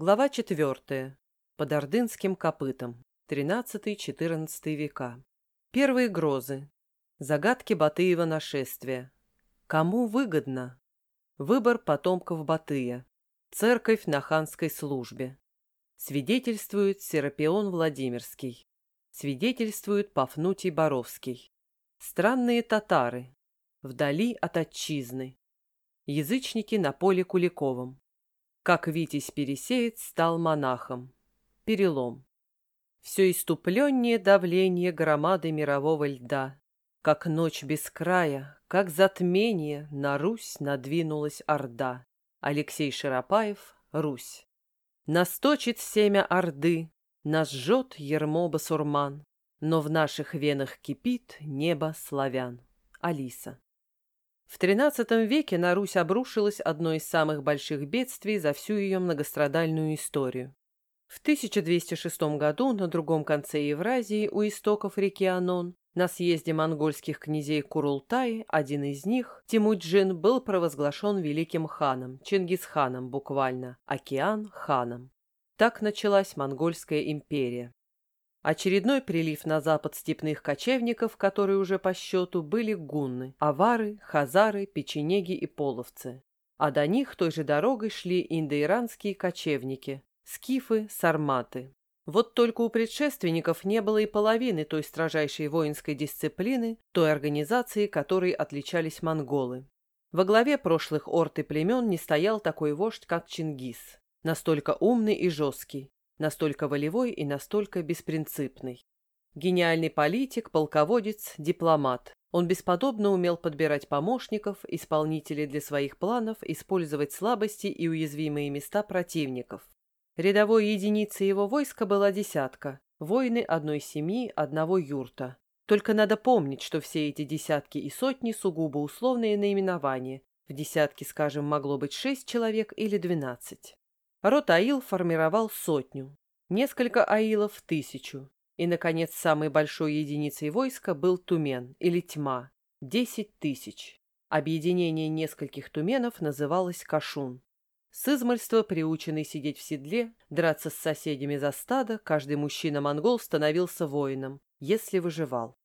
Глава четвертая. Под Ордынским копытом. XIII-XIV века. Первые грозы. Загадки Батыева нашествия. Кому выгодно? Выбор потомков Батыя. Церковь на ханской службе. Свидетельствует Серапион Владимирский. Свидетельствует Пафнутий Боровский. Странные татары. Вдали от отчизны. Язычники на поле Куликовом. Как Витязь Пересеец стал монахом. Перелом. Все иступленнее давление громады мирового льда. Как ночь без края, как затмение, на Русь надвинулась Орда. Алексей Широпаев, Русь. Насточит семя Орды, нас жжет ермо басурман, но в наших венах кипит небо славян. Алиса. В XIII веке на Русь обрушилось одно из самых больших бедствий за всю ее многострадальную историю. В 1206 году на другом конце Евразии, у истоков реки Анон, на съезде монгольских князей Курултай, один из них, Тимуджин, был провозглашен великим ханом, Чингисханом буквально, океан-ханом. Так началась монгольская империя. Очередной прилив на запад степных кочевников, которые уже по счету были гунны, авары, хазары, печенеги и половцы. А до них той же дорогой шли индоиранские кочевники, скифы, сарматы. Вот только у предшественников не было и половины той строжайшей воинской дисциплины, той организации, которой отличались монголы. Во главе прошлых орд и племен не стоял такой вождь, как Чингис, настолько умный и жесткий, настолько волевой и настолько беспринципный. Гениальный политик, полководец, дипломат. Он бесподобно умел подбирать помощников, исполнителей для своих планов, использовать слабости и уязвимые места противников. Рядовой единицей его войска была десятка, воины одной семьи, одного юрта. Только надо помнить, что все эти десятки и сотни сугубо условные наименования. В десятке, скажем, могло быть шесть человек или двенадцать. Рот Аил формировал сотню, несколько аилов – тысячу. И, наконец, самой большой единицей войска был тумен или тьма – десять тысяч. Объединение нескольких туменов называлось кашун. С измольства, приученный сидеть в седле, драться с соседями за стадо, каждый мужчина-монгол становился воином, если выживал.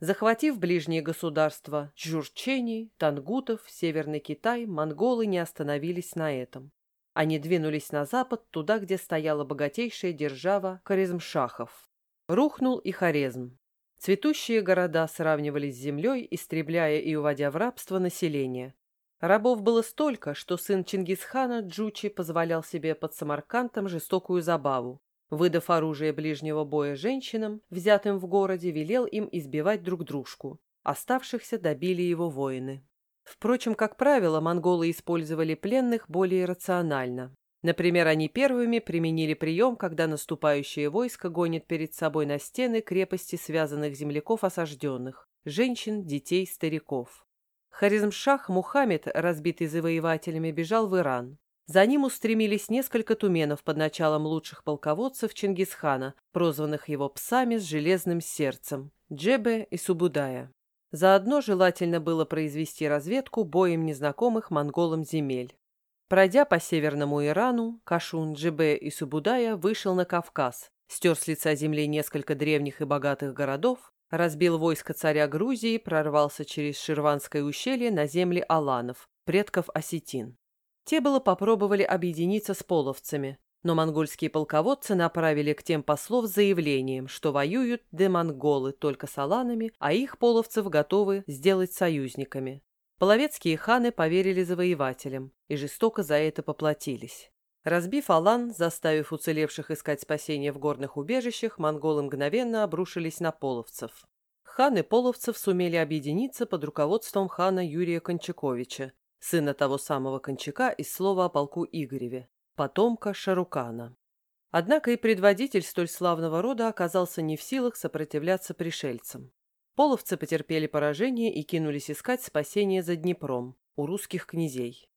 Захватив ближние государства Чжурчений, Тангутов, Северный Китай, монголы не остановились на этом. Они двинулись на запад, туда, где стояла богатейшая держава Хорезмшахов. Рухнул и Хорезм. Цветущие города сравнивались с землей, истребляя и уводя в рабство население. Рабов было столько, что сын Чингисхана Джучи позволял себе под Самаркантом жестокую забаву. Выдав оружие ближнего боя женщинам, взятым в городе, велел им избивать друг дружку. Оставшихся добили его воины. Впрочем, как правило, монголы использовали пленных более рационально. Например, они первыми применили прием, когда наступающее войско гонит перед собой на стены крепости связанных земляков осажденных – женщин, детей, стариков. Харизмшах Мухаммед, разбитый завоевателями, бежал в Иран. За ним устремились несколько туменов под началом лучших полководцев Чингисхана, прозванных его псами с железным сердцем – Джебе и Субудая. Заодно желательно было произвести разведку боем незнакомых монголам земель. Пройдя по северному Ирану, Кашун, Джибе и Субудая вышел на Кавказ, стер с лица земли несколько древних и богатых городов, разбил войско царя Грузии, прорвался через Ширванское ущелье на земли аланов, предков осетин. Те было попробовали объединиться с половцами, но монгольские полководцы направили к тем послов с заявлением, что воюют демонголы только с аланами, а их половцев готовы сделать союзниками. Половецкие ханы поверили завоевателям и жестоко за это поплатились. Разбив Алан, заставив уцелевших искать спасения в горных убежищах, монголы мгновенно обрушились на половцев. Ханы половцев сумели объединиться под руководством хана Юрия Кончаковича, сына того самого Кончака из слова о полку Игореве потомка Шарукана. Однако и предводитель столь славного рода оказался не в силах сопротивляться пришельцам. Половцы потерпели поражение и кинулись искать спасение за Днепром, у русских князей.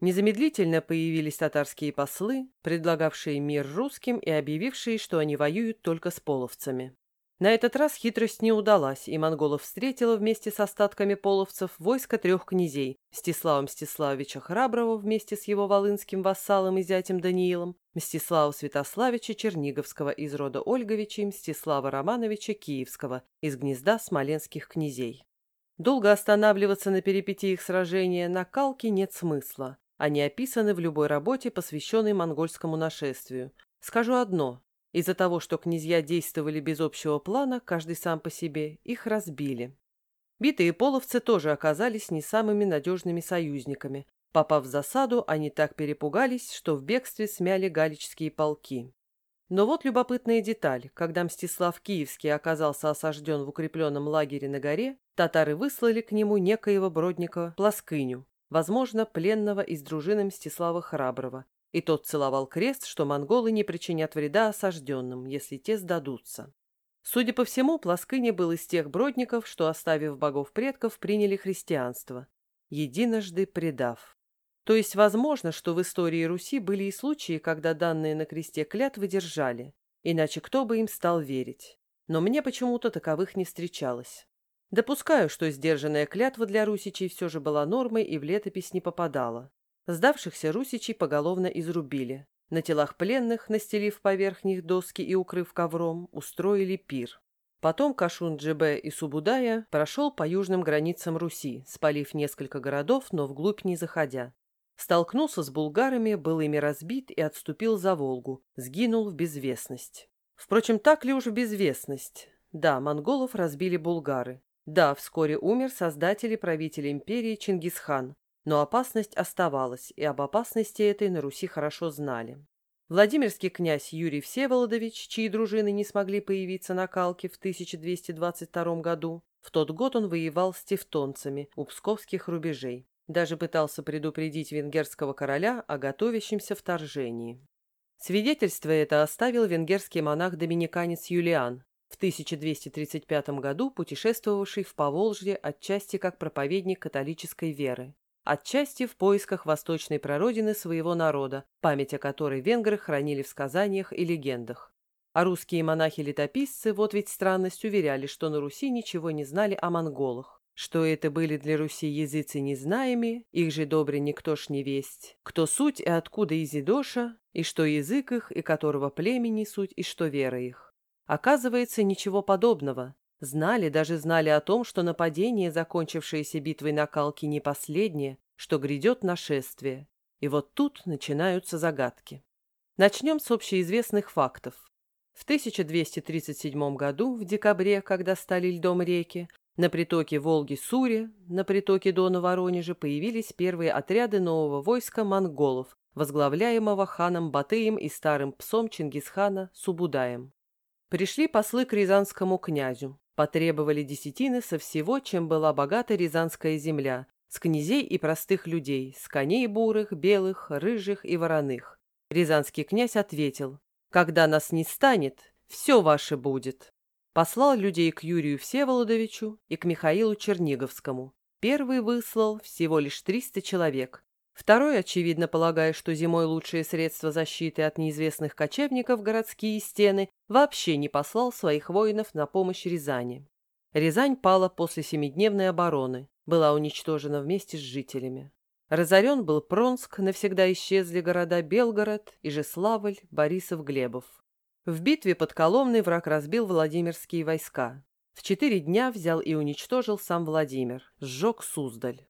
Незамедлительно появились татарские послы, предлагавшие мир русским и объявившие, что они воюют только с половцами. На этот раз хитрость не удалась, и монголов встретила вместе с остатками половцев войско трех князей – Мстислава Мстиславича Храброго вместе с его волынским вассалом и зятем Даниилом, Мстислава Святославича Черниговского из рода Ольговича и Мстислава Романовича Киевского из гнезда смоленских князей. Долго останавливаться на перипетиях сражения на Калке нет смысла. Они описаны в любой работе, посвященной монгольскому нашествию. Скажу одно. Из-за того, что князья действовали без общего плана, каждый сам по себе, их разбили. Битые половцы тоже оказались не самыми надежными союзниками. Попав в засаду, они так перепугались, что в бегстве смяли галичские полки. Но вот любопытная деталь. Когда Мстислав Киевский оказался осажден в укрепленном лагере на горе, татары выслали к нему некоего Бродника Пласкыню, возможно, пленного из дружины Мстислава Храброго, и тот целовал крест, что монголы не причинят вреда осажденным, если те сдадутся. Судя по всему, Пласкыня был из тех бродников, что, оставив богов предков, приняли христианство, единожды предав. То есть возможно, что в истории Руси были и случаи, когда данные на кресте клятвы держали, иначе кто бы им стал верить. Но мне почему-то таковых не встречалось. Допускаю, что сдержанная клятва для русичей все же была нормой и в летопись не попадала. Сдавшихся русичей поголовно изрубили. На телах пленных, настелив поверх них доски и укрыв ковром, устроили пир. Потом Кашун-Джебе и Субудая прошел по южным границам Руси, спалив несколько городов, но вглубь не заходя. Столкнулся с булгарами, был ими разбит и отступил за Волгу, сгинул в безвестность. Впрочем, так ли уж в безвестность? Да, монголов разбили булгары. Да, вскоре умер создатель и правитель империи Чингисхан, но опасность оставалась, и об опасности этой на Руси хорошо знали. Владимирский князь Юрий Всеволодович, чьи дружины не смогли появиться на Калке в 1222 году, в тот год он воевал с тевтонцами у псковских рубежей. Даже пытался предупредить венгерского короля о готовящемся вторжении. Свидетельство это оставил венгерский монах-доминиканец Юлиан, в 1235 году путешествовавший в Поволжье отчасти как проповедник католической веры отчасти в поисках восточной прародины своего народа, память о которой венгры хранили в сказаниях и легендах. А русские монахи-летописцы, вот ведь странность, уверяли, что на Руси ничего не знали о монголах. Что это были для Руси языцы незнаеми, их же добре никто ж не весть. Кто суть и откуда изидоша, и что язык их, и которого племени суть, и что вера их. Оказывается, ничего подобного. Знали, даже знали о том, что нападение, закончившееся битвой на Калке, не последнее, что грядет нашествие. И вот тут начинаются загадки. Начнем с общеизвестных фактов. В 1237 году, в декабре, когда стали льдом реки, на притоке Волги-Суре, на притоке Дона Воронежа появились первые отряды нового войска монголов, возглавляемого ханом Батыем и старым псом Чингисхана Субудаем. Пришли послы к рязанскому князю, Потребовали десятины со всего, чем была богата Рязанская земля, с князей и простых людей, с коней бурых, белых, рыжих и вороных. Рязанский князь ответил, «Когда нас не станет, все ваше будет». Послал людей к Юрию Всеволодовичу и к Михаилу Черниговскому. Первый выслал всего лишь 300 человек, Второй, очевидно полагая, что зимой лучшие средства защиты от неизвестных кочевников городские стены, вообще не послал своих воинов на помощь Рязани. Рязань пала после семидневной обороны, была уничтожена вместе с жителями. Разорен был Пронск, навсегда исчезли города Белгород, Ижеславль, Борисов-Глебов. В битве под Коломной враг разбил Владимирские войска. В четыре дня взял и уничтожил сам Владимир, сжег Суздаль.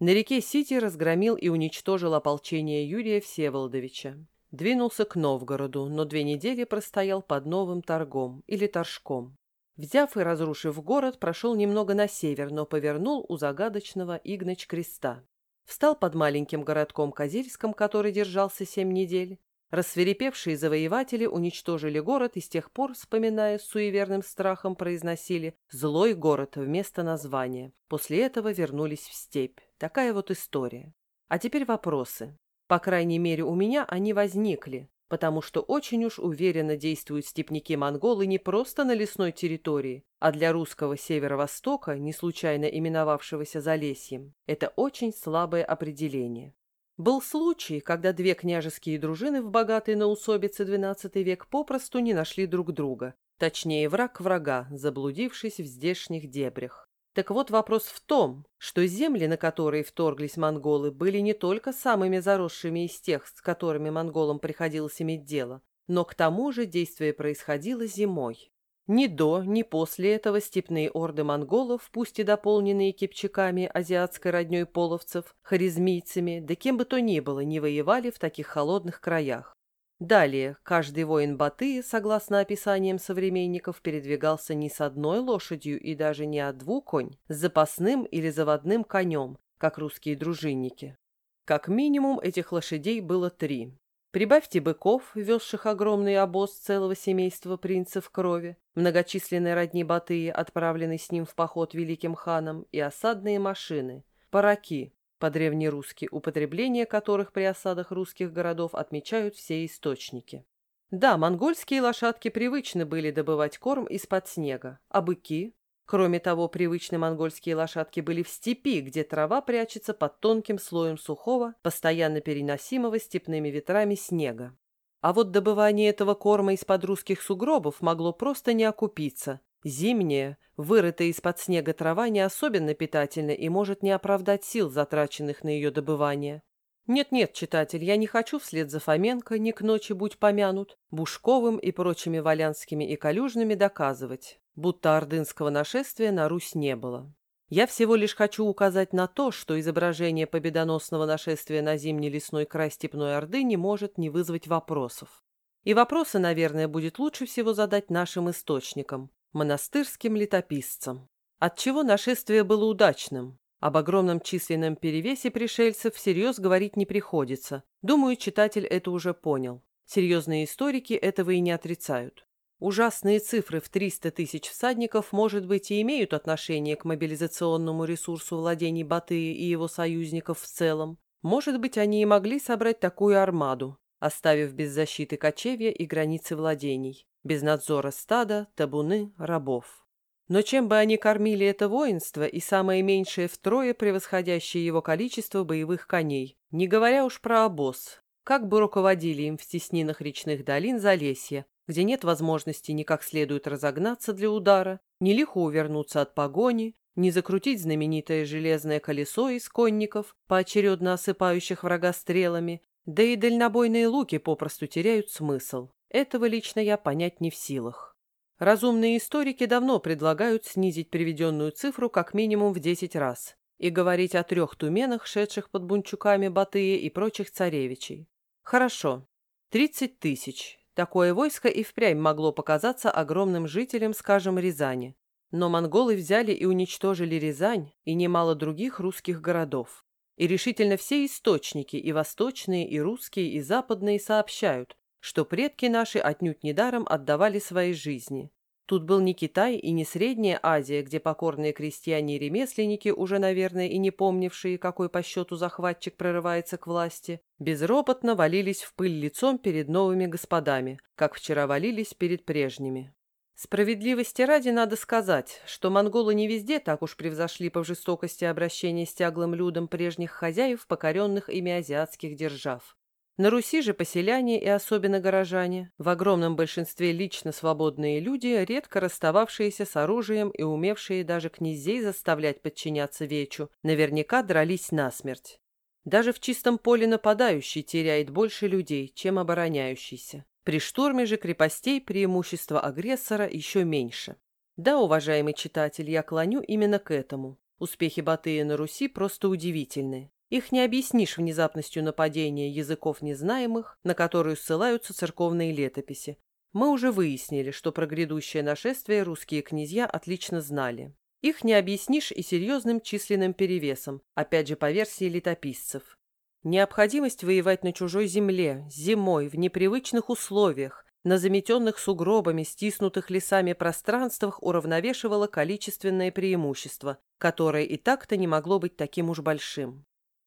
На реке Сити разгромил и уничтожил ополчение Юрия Всеволодовича. Двинулся к Новгороду, но две недели простоял под новым торгом или торжком. Взяв и разрушив город, прошел немного на север, но повернул у загадочного Игнач креста. Встал под маленьким городком Козельском, который держался семь недель. Рассверепевшие завоеватели уничтожили город и с тех пор, вспоминая с суеверным страхом, произносили «злой город» вместо названия. После этого вернулись в степь. Такая вот история. А теперь вопросы. По крайней мере, у меня они возникли, потому что очень уж уверенно действуют степняки-монголы не просто на лесной территории, а для русского северо-востока, не случайно именовавшегося Залесьем, это очень слабое определение. Был случай, когда две княжеские дружины в богатой на усобице XII век попросту не нашли друг друга, Точнее, враг врага, заблудившись в здешних дебрях. Так вот вопрос в том, что земли, на которые вторглись монголы, были не только самыми заросшими из тех, с которыми монголам приходилось иметь дело, но к тому же действие происходило зимой. Ни до, ни после этого степные орды монголов, пусть и дополненные кипчаками азиатской родней половцев, харизмийцами, да кем бы то ни было, не воевали в таких холодных краях. Далее, каждый воин Батыя, согласно описаниям современников, передвигался не с одной лошадью и даже не от двух конь, с запасным или заводным конем, как русские дружинники. Как минимум этих лошадей было три. Прибавьте быков, везших огромный обоз целого семейства принцев крови, многочисленные родни Батыя, отправленные с ним в поход великим ханом, и осадные машины, параки, по-древнерусски, употребление которых при осадах русских городов отмечают все источники. Да, монгольские лошадки привычны были добывать корм из-под снега, а быки, Кроме того, привычные монгольские лошадки были в степи, где трава прячется под тонким слоем сухого, постоянно переносимого степными ветрами снега. А вот добывание этого корма из-под русских сугробов могло просто не окупиться. Зимняя, вырытая из-под снега трава не особенно питательна и может не оправдать сил, затраченных на ее добывание. Нет-нет, читатель, я не хочу вслед за Фоменко, ни к ночи будь помянут, Бушковым и прочими Валянскими и Калюжными доказывать будто ордынского нашествия на Русь не было. Я всего лишь хочу указать на то, что изображение победоносного нашествия на зимний лесной край Степной Орды не может не вызвать вопросов. И вопросы, наверное, будет лучше всего задать нашим источникам, монастырским летописцам. Отчего нашествие было удачным? Об огромном численном перевесе пришельцев всерьез говорить не приходится. Думаю, читатель это уже понял. Серьезные историки этого и не отрицают. Ужасные цифры в 300 тысяч всадников, может быть, и имеют отношение к мобилизационному ресурсу владений Батыя и его союзников в целом. Может быть, они и могли собрать такую армаду, оставив без защиты кочевья и границы владений, без надзора стада, табуны, рабов. Но чем бы они кормили это воинство и самое меньшее втрое превосходящее его количество боевых коней, не говоря уж про обоз, как бы руководили им в стеснинах речных долин Залесья, где нет возможности ни как следует разогнаться для удара, ни лихо увернуться от погони, ни закрутить знаменитое железное колесо из конников, поочередно осыпающих врага стрелами, да и дальнобойные луки попросту теряют смысл. Этого лично я понять не в силах. Разумные историки давно предлагают снизить приведенную цифру как минимум в 10 раз и говорить о трех туменах, шедших под бунчуками Батыя и прочих царевичей. Хорошо, 30 тысяч, Такое войско и впрямь могло показаться огромным жителям, скажем, Рязани. Но монголы взяли и уничтожили Рязань и немало других русских городов. И решительно все источники, и восточные, и русские, и западные, сообщают, что предки наши отнюдь недаром отдавали свои жизни. Тут был не Китай и не Средняя Азия, где покорные крестьяне и ремесленники, уже, наверное, и не помнившие, какой по счету захватчик прорывается к власти, безропотно валились в пыль лицом перед новыми господами, как вчера валились перед прежними. Справедливости ради надо сказать, что монголы не везде так уж превзошли по жестокости обращения с тяглым людом прежних хозяев, покоренных ими азиатских держав. На Руси же поселяне и особенно горожане, в огромном большинстве лично свободные люди, редко расстававшиеся с оружием и умевшие даже князей заставлять подчиняться вечу, наверняка дрались насмерть. Даже в чистом поле нападающий теряет больше людей, чем обороняющийся. При штурме же крепостей преимущество агрессора еще меньше. Да, уважаемый читатель, я клоню именно к этому. Успехи Батыя на Руси просто удивительны. Их не объяснишь внезапностью нападения языков незнаемых, на которые ссылаются церковные летописи. Мы уже выяснили, что про грядущее нашествие русские князья отлично знали. Их не объяснишь и серьезным численным перевесом, опять же по версии летописцев. Необходимость воевать на чужой земле, зимой, в непривычных условиях, на заметенных сугробами, стиснутых лесами пространствах уравновешивала количественное преимущество, которое и так-то не могло быть таким уж большим.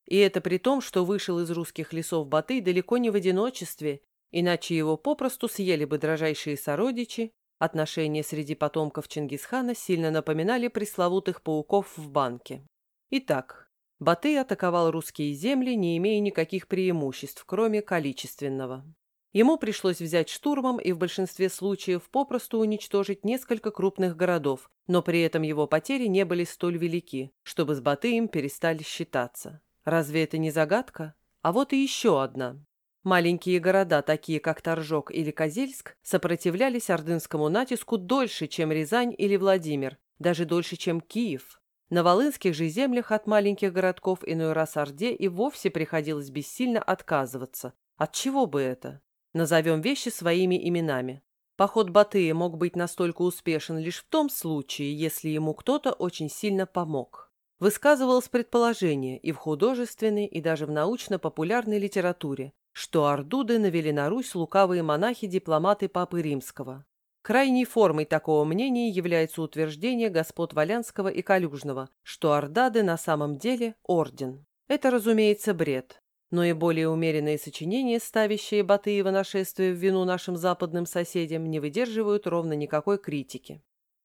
И это при том, что вышел из русских лесов Батый далеко не в одиночестве, иначе его попросту съели бы дрожайшие сородичи. Отношения среди потомков Чингисхана сильно напоминали пресловутых пауков в банке. Итак, Батый атаковал русские земли, не имея никаких преимуществ, кроме количественного. Ему пришлось взять штурмом и в большинстве случаев попросту уничтожить несколько крупных городов, но при этом его потери не были столь велики, чтобы с Батыем перестали считаться. Разве это не загадка? А вот и еще одна. Маленькие города, такие как Торжок или Козельск, сопротивлялись ордынскому натиску дольше, чем Рязань или Владимир, даже дольше, чем Киев. На Волынских же землях от маленьких городков иной раз Орде и вовсе приходилось бессильно отказываться. От чего бы это? Назовем вещи своими именами. Поход Батыя мог быть настолько успешен лишь в том случае, если ему кто-то очень сильно помог. Высказывалось предположение и в художественной, и даже в научно-популярной литературе, что Ордуды навели на Русь лукавые монахи-дипломаты Папы Римского. Крайней формой такого мнения является утверждение господ Валянского и Калюжного, что Ордады на самом деле орден. Это, разумеется, бред но и более умеренные сочинения, ставящие Батыева нашествие в вину нашим западным соседям, не выдерживают ровно никакой критики.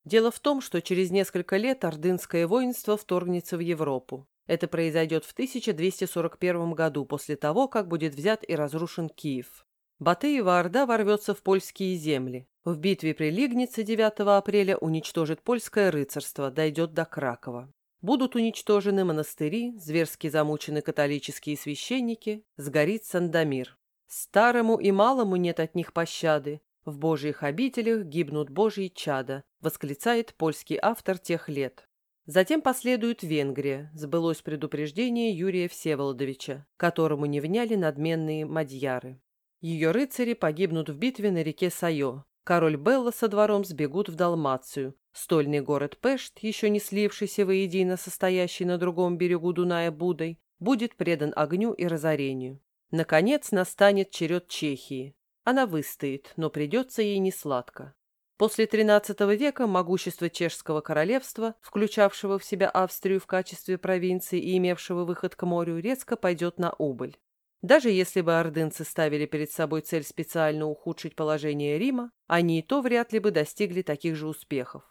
Дело в том, что через несколько лет ордынское воинство вторгнется в Европу. Это произойдет в 1241 году, после того, как будет взят и разрушен Киев. Батыева Орда ворвется в польские земли. В битве при Лигнице 9 апреля уничтожит польское рыцарство, дойдет до Кракова. Будут уничтожены монастыри, зверски замучены католические священники, сгорит Сандомир. Старому и малому нет от них пощады. В божьих обителях гибнут божьи чада, восклицает польский автор тех лет. Затем последует Венгрия, сбылось предупреждение Юрия Всеволодовича, которому не вняли надменные мадьяры. Ее рыцари погибнут в битве на реке Сайо. Король Белла со двором сбегут в Далмацию, Стольный город Пешт, еще не слившийся воедино, состоящий на другом берегу Дуная Будой, будет предан огню и разорению. Наконец настанет черед Чехии. Она выстоит, но придется ей несладко. После XIII века могущество чешского королевства, включавшего в себя Австрию в качестве провинции и имевшего выход к морю, резко пойдет на убыль. Даже если бы ордынцы ставили перед собой цель специально ухудшить положение Рима, они и то вряд ли бы достигли таких же успехов.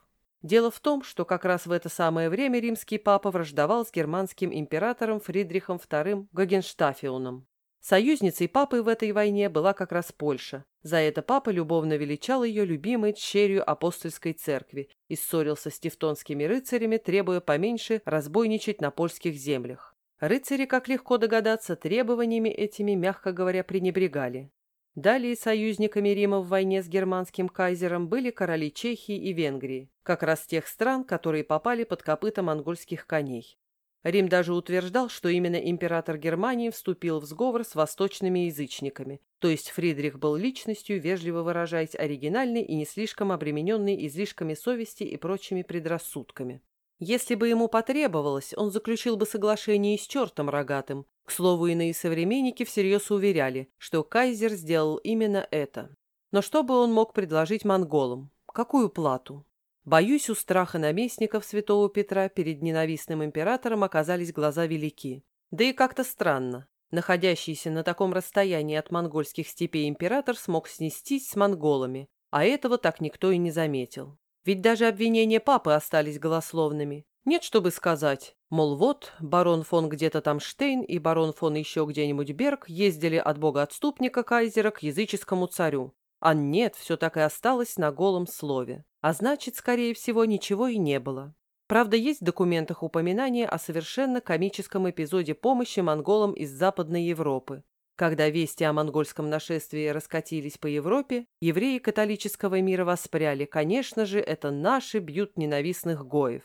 Дело в том, что как раз в это самое время римский папа враждовал с германским императором Фридрихом II Гогенштафиуном. Союзницей папы в этой войне была как раз Польша. За это папа любовно величал ее любимой черью апостольской церкви и ссорился с тевтонскими рыцарями, требуя поменьше разбойничать на польских землях. Рыцари, как легко догадаться, требованиями этими, мягко говоря, пренебрегали. Далее союзниками Рима в войне с германским кайзером были короли Чехии и Венгрии, как раз тех стран, которые попали под копыта монгольских коней. Рим даже утверждал, что именно император Германии вступил в сговор с восточными язычниками, то есть Фридрих был личностью, вежливо выражаясь, оригинальной и не слишком обремененной излишками совести и прочими предрассудками. Если бы ему потребовалось, он заключил бы соглашение с чертом рогатым. К слову, иные современники всерьез уверяли, что кайзер сделал именно это. Но что бы он мог предложить монголам? Какую плату? Боюсь, у страха наместников святого Петра перед ненавистным императором оказались глаза велики. Да и как-то странно. Находящийся на таком расстоянии от монгольских степей император смог снестись с монголами, а этого так никто и не заметил. Ведь даже обвинения папы остались голословными. Нет, чтобы сказать, мол, вот, барон фон где-то там Штейн и барон фон еще где-нибудь Берг ездили от бога-отступника Кайзера к языческому царю. А нет, все так и осталось на голом слове. А значит, скорее всего, ничего и не было. Правда, есть в документах упоминание о совершенно комическом эпизоде помощи монголам из Западной Европы. Когда вести о монгольском нашествии раскатились по Европе, евреи католического мира воспряли, конечно же, это наши бьют ненавистных гоев.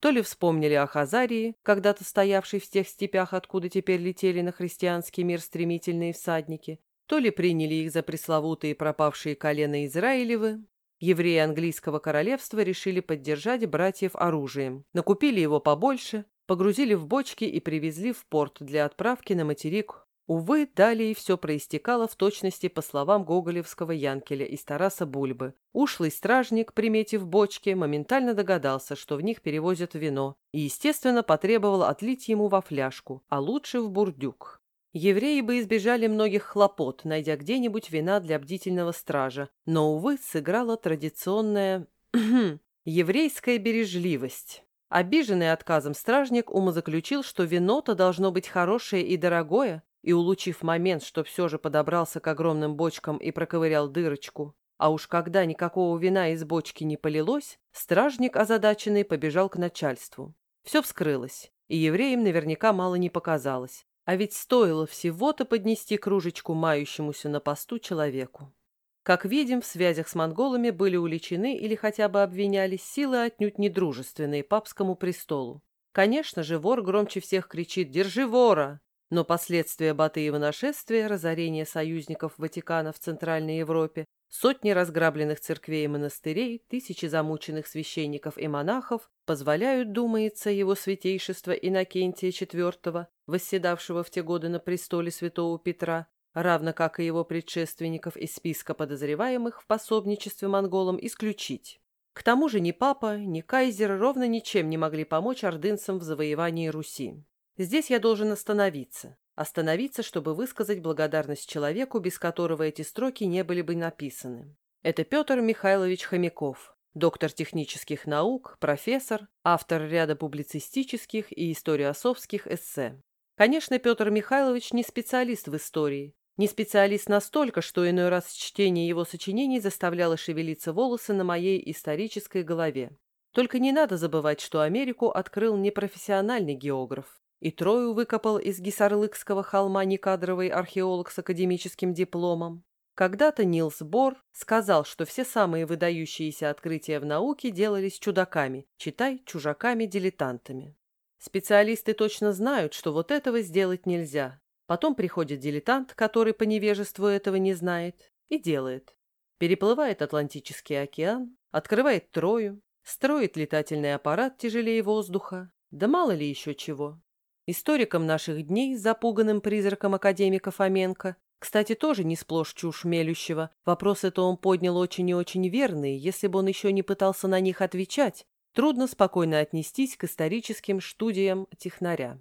То ли вспомнили о Хазарии, когда-то стоявшей в тех степях, откуда теперь летели на христианский мир стремительные всадники, то ли приняли их за пресловутые пропавшие колена Израилевы. Евреи английского королевства решили поддержать братьев оружием, накупили его побольше, погрузили в бочки и привезли в порт для отправки на материк Увы, далее все проистекало в точности по словам гоголевского Янкеля из Тараса Бульбы. Ушлый стражник, приметив бочки, моментально догадался, что в них перевозят вино, и, естественно, потребовал отлить ему во фляжку, а лучше в бурдюк. Евреи бы избежали многих хлопот, найдя где-нибудь вина для бдительного стража, но, увы, сыграла традиционная еврейская бережливость. Обиженный отказом стражник умозаключил, что вино-то должно быть хорошее и дорогое, и, улучив момент, что все же подобрался к огромным бочкам и проковырял дырочку, а уж когда никакого вина из бочки не полилось, стражник, озадаченный, побежал к начальству. Все вскрылось, и евреям наверняка мало не показалось, а ведь стоило всего-то поднести кружечку мающемуся на посту человеку. Как видим, в связях с монголами были уличены или хотя бы обвинялись силы отнюдь недружественные папскому престолу. Конечно же, вор громче всех кричит «Держи вора!», но последствия Батыева нашествия, разорение союзников Ватикана в Центральной Европе, сотни разграбленных церквей и монастырей, тысячи замученных священников и монахов позволяют, думается, его святейшество Иннокентия IV, восседавшего в те годы на престоле святого Петра, равно как и его предшественников из списка подозреваемых в пособничестве монголам, исключить. К тому же ни папа, ни кайзер ровно ничем не могли помочь ордынцам в завоевании Руси. Здесь я должен остановиться. Остановиться, чтобы высказать благодарность человеку, без которого эти строки не были бы написаны. Это Петр Михайлович Хомяков, доктор технических наук, профессор, автор ряда публицистических и историосовских эссе. Конечно, Петр Михайлович не специалист в истории, не специалист настолько, что иной раз чтение его сочинений заставляло шевелиться волосы на моей исторической голове. Только не надо забывать, что Америку открыл непрофессиональный географ. И Трою выкопал из Гисарлыкского холма некадровый археолог с академическим дипломом. Когда-то Нилс Бор сказал, что все самые выдающиеся открытия в науке делались чудаками, читай, чужаками-дилетантами. Специалисты точно знают, что вот этого сделать нельзя, Потом приходит дилетант, который по невежеству этого не знает, и делает. Переплывает Атлантический океан, открывает Трою, строит летательный аппарат тяжелее воздуха, да мало ли еще чего. Историкам наших дней, запуганным призраком академика Фоменко, кстати, тоже не сплошь чушь мелющего, вопрос это он поднял очень и очень верный, если бы он еще не пытался на них отвечать, трудно спокойно отнестись к историческим студиям технаря.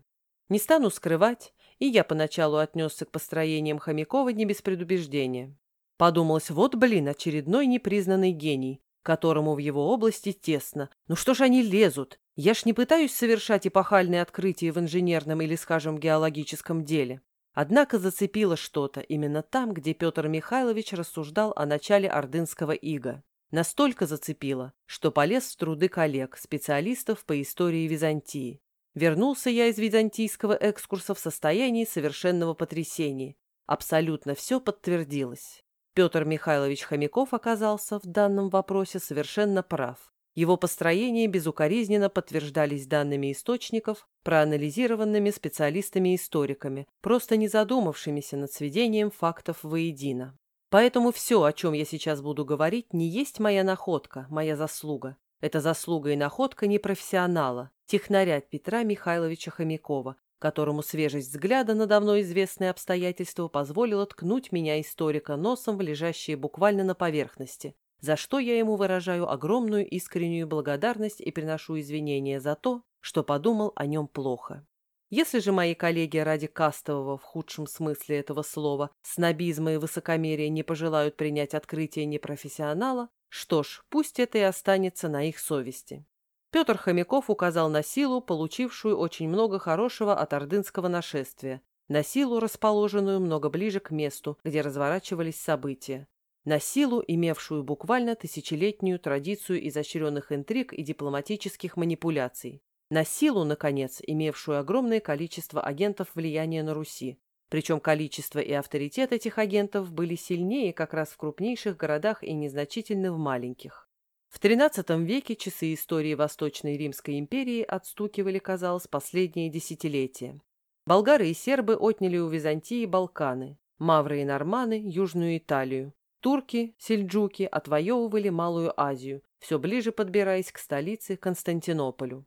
Не стану скрывать, и я поначалу отнесся к построениям Хомякова не без предубеждения. Подумалось, вот, блин, очередной непризнанный гений, которому в его области тесно. Ну что ж они лезут? Я ж не пытаюсь совершать эпохальные открытия в инженерном или, скажем, геологическом деле. Однако зацепило что-то именно там, где Петр Михайлович рассуждал о начале ордынского ига. Настолько зацепило, что полез в труды коллег, специалистов по истории Византии. Вернулся я из византийского экскурса в состоянии совершенного потрясения. Абсолютно все подтвердилось. Петр Михайлович Хомяков оказался в данном вопросе совершенно прав. Его построения безукоризненно подтверждались данными источников, проанализированными специалистами-историками, просто не задумавшимися над сведением фактов воедино. Поэтому все, о чем я сейчас буду говорить, не есть моя находка, моя заслуга. Это заслуга и находка непрофессионала, технаря Петра Михайловича Хомякова, которому свежесть взгляда на давно известные обстоятельства позволила ткнуть меня, историка, носом в лежащие буквально на поверхности, за что я ему выражаю огромную искреннюю благодарность и приношу извинения за то, что подумал о нем плохо. Если же мои коллеги ради кастового, в худшем смысле этого слова, снобизма и высокомерия не пожелают принять открытие непрофессионала, что ж, пусть это и останется на их совести. Петр Хомяков указал на силу, получившую очень много хорошего от ордынского нашествия, на силу, расположенную много ближе к месту, где разворачивались события, на силу, имевшую буквально тысячелетнюю традицию изощренных интриг и дипломатических манипуляций, на силу, наконец, имевшую огромное количество агентов влияния на Руси, причем количество и авторитет этих агентов были сильнее как раз в крупнейших городах и незначительно в маленьких. В XIII веке часы истории Восточной Римской империи отстукивали, казалось, последние десятилетия. Болгары и сербы отняли у Византии Балканы, мавры и норманы – Южную Италию. Турки, сельджуки отвоевывали Малую Азию, все ближе подбираясь к столице Константинополю.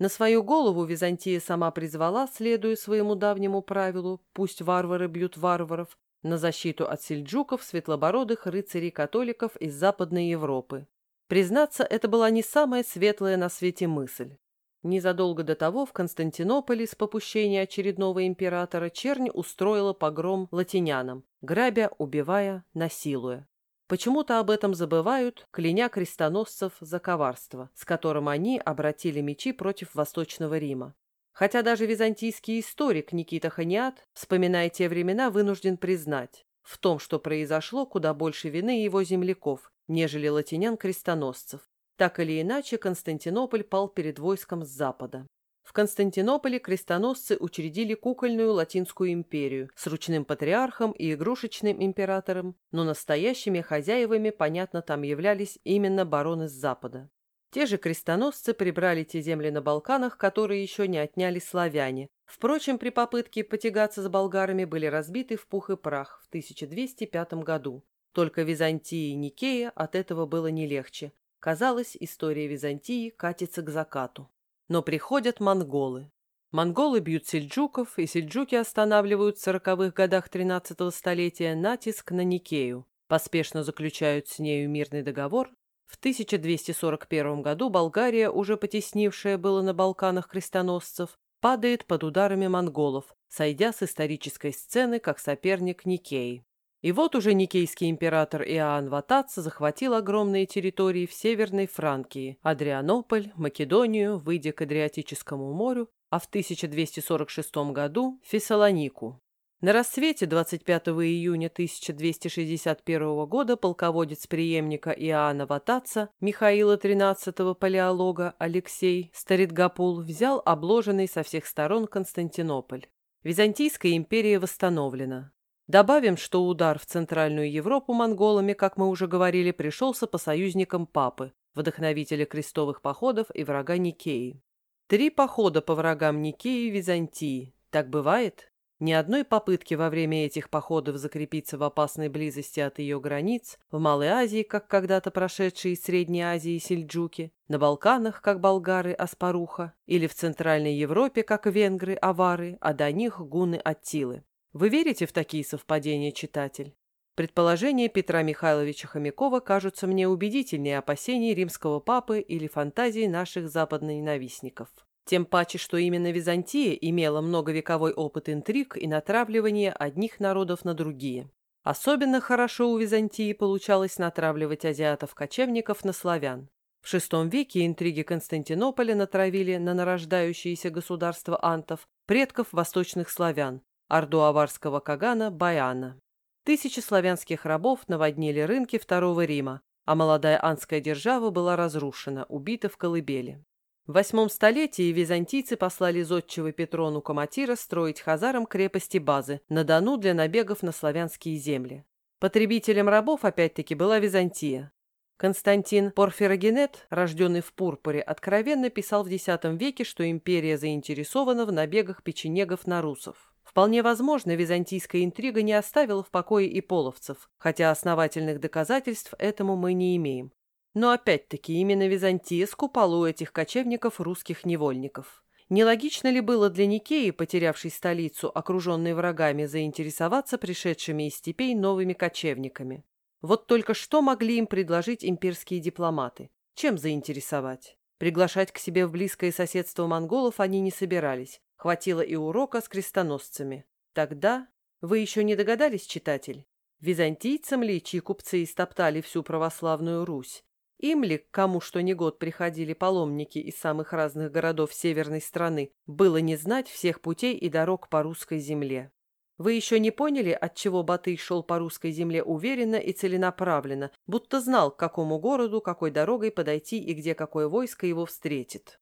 На свою голову Византия сама призвала, следуя своему давнему правилу «пусть варвары бьют варваров», на защиту от сельджуков, светлобородых рыцарей-католиков из Западной Европы. Признаться, это была не самая светлая на свете мысль. Незадолго до того в Константинополе с попущения очередного императора чернь устроила погром латинянам, грабя, убивая, насилуя. Почему-то об этом забывают, кляня крестоносцев за коварство, с которым они обратили мечи против Восточного Рима. Хотя даже византийский историк Никита Ханиат, вспоминая те времена, вынужден признать, в том, что произошло, куда больше вины его земляков, нежели латинян-крестоносцев. Так или иначе, Константинополь пал перед войском с запада. В Константинополе крестоносцы учредили кукольную Латинскую империю с ручным патриархом и игрушечным императором, но настоящими хозяевами, понятно, там являлись именно бароны с запада. Те же крестоносцы прибрали те земли на Балканах, которые еще не отняли славяне. Впрочем, при попытке потягаться с болгарами были разбиты в пух и прах в 1205 году. Только Византии и Никея от этого было не легче. Казалось, история Византии катится к закату. Но приходят монголы. Монголы бьют сельджуков, и сельджуки останавливают в сороковых годах тринадцатого столетия натиск на Никею, поспешно заключают с нею мирный договор. В 1241 году Болгария, уже потеснившая было на Балканах крестоносцев, падает под ударами монголов, сойдя с исторической сцены как соперник Никеи. И вот уже никейский император Иоанн Ватац захватил огромные территории в Северной Франкии, Адрианополь, Македонию, выйдя к Адриатическому морю, а в 1246 году – Фессалонику. На рассвете 25 июня 1261 года полководец преемника Иоанна Ватаца, Михаила XIII палеолога Алексей Старидгапул взял обложенный со всех сторон Константинополь. Византийская империя восстановлена. Добавим, что удар в Центральную Европу монголами, как мы уже говорили, пришелся по союзникам Папы, вдохновителя крестовых походов и врага Никеи. Три похода по врагам Никеи и Византии. Так бывает? Ни одной попытки во время этих походов закрепиться в опасной близости от ее границ, в Малой Азии, как когда-то прошедшие из Средней Азии сельджуки, на Балканах, как болгары Аспаруха, или в Центральной Европе, как венгры Авары, а до них гуны Аттилы. Вы верите в такие совпадения, читатель? Предположения Петра Михайловича Хомякова кажутся мне убедительнее опасений римского папы или фантазий наших западноненавистников. Тем паче, что именно Византия имела многовековой опыт интриг и натравливания одних народов на другие. Особенно хорошо у Византии получалось натравливать азиатов-кочевников на славян. В VI веке интриги Константинополя натравили на нарождающееся государство антов предков восточных славян, орду аварского кагана Баяна. Тысячи славянских рабов наводнили рынки Второго Рима, а молодая анская держава была разрушена, убита в колыбели. В восьмом столетии византийцы послали зодчего Петрону Коматира строить хазарам крепости базы на Дону для набегов на славянские земли. Потребителем рабов опять-таки была Византия. Константин Порфирогенет, рожденный в Пурпуре, откровенно писал в X веке, что империя заинтересована в набегах печенегов на русов. Вполне возможно, византийская интрига не оставила в покое и половцев, хотя основательных доказательств этому мы не имеем. Но опять-таки именно Византия скупала у этих кочевников русских невольников. Нелогично ли было для Никеи, потерявшей столицу, окруженной врагами, заинтересоваться пришедшими из степей новыми кочевниками? Вот только что могли им предложить имперские дипломаты? Чем заинтересовать? Приглашать к себе в близкое соседство монголов они не собирались, Хватило и урока с крестоносцами. Тогда вы еще не догадались, читатель? Византийцам ли, чьи купцы истоптали всю православную Русь? Им ли, кому что ни год приходили паломники из самых разных городов северной страны, было не знать всех путей и дорог по русской земле? Вы еще не поняли, отчего Батый шел по русской земле уверенно и целенаправленно, будто знал, к какому городу, какой дорогой подойти и где какое войско его встретит?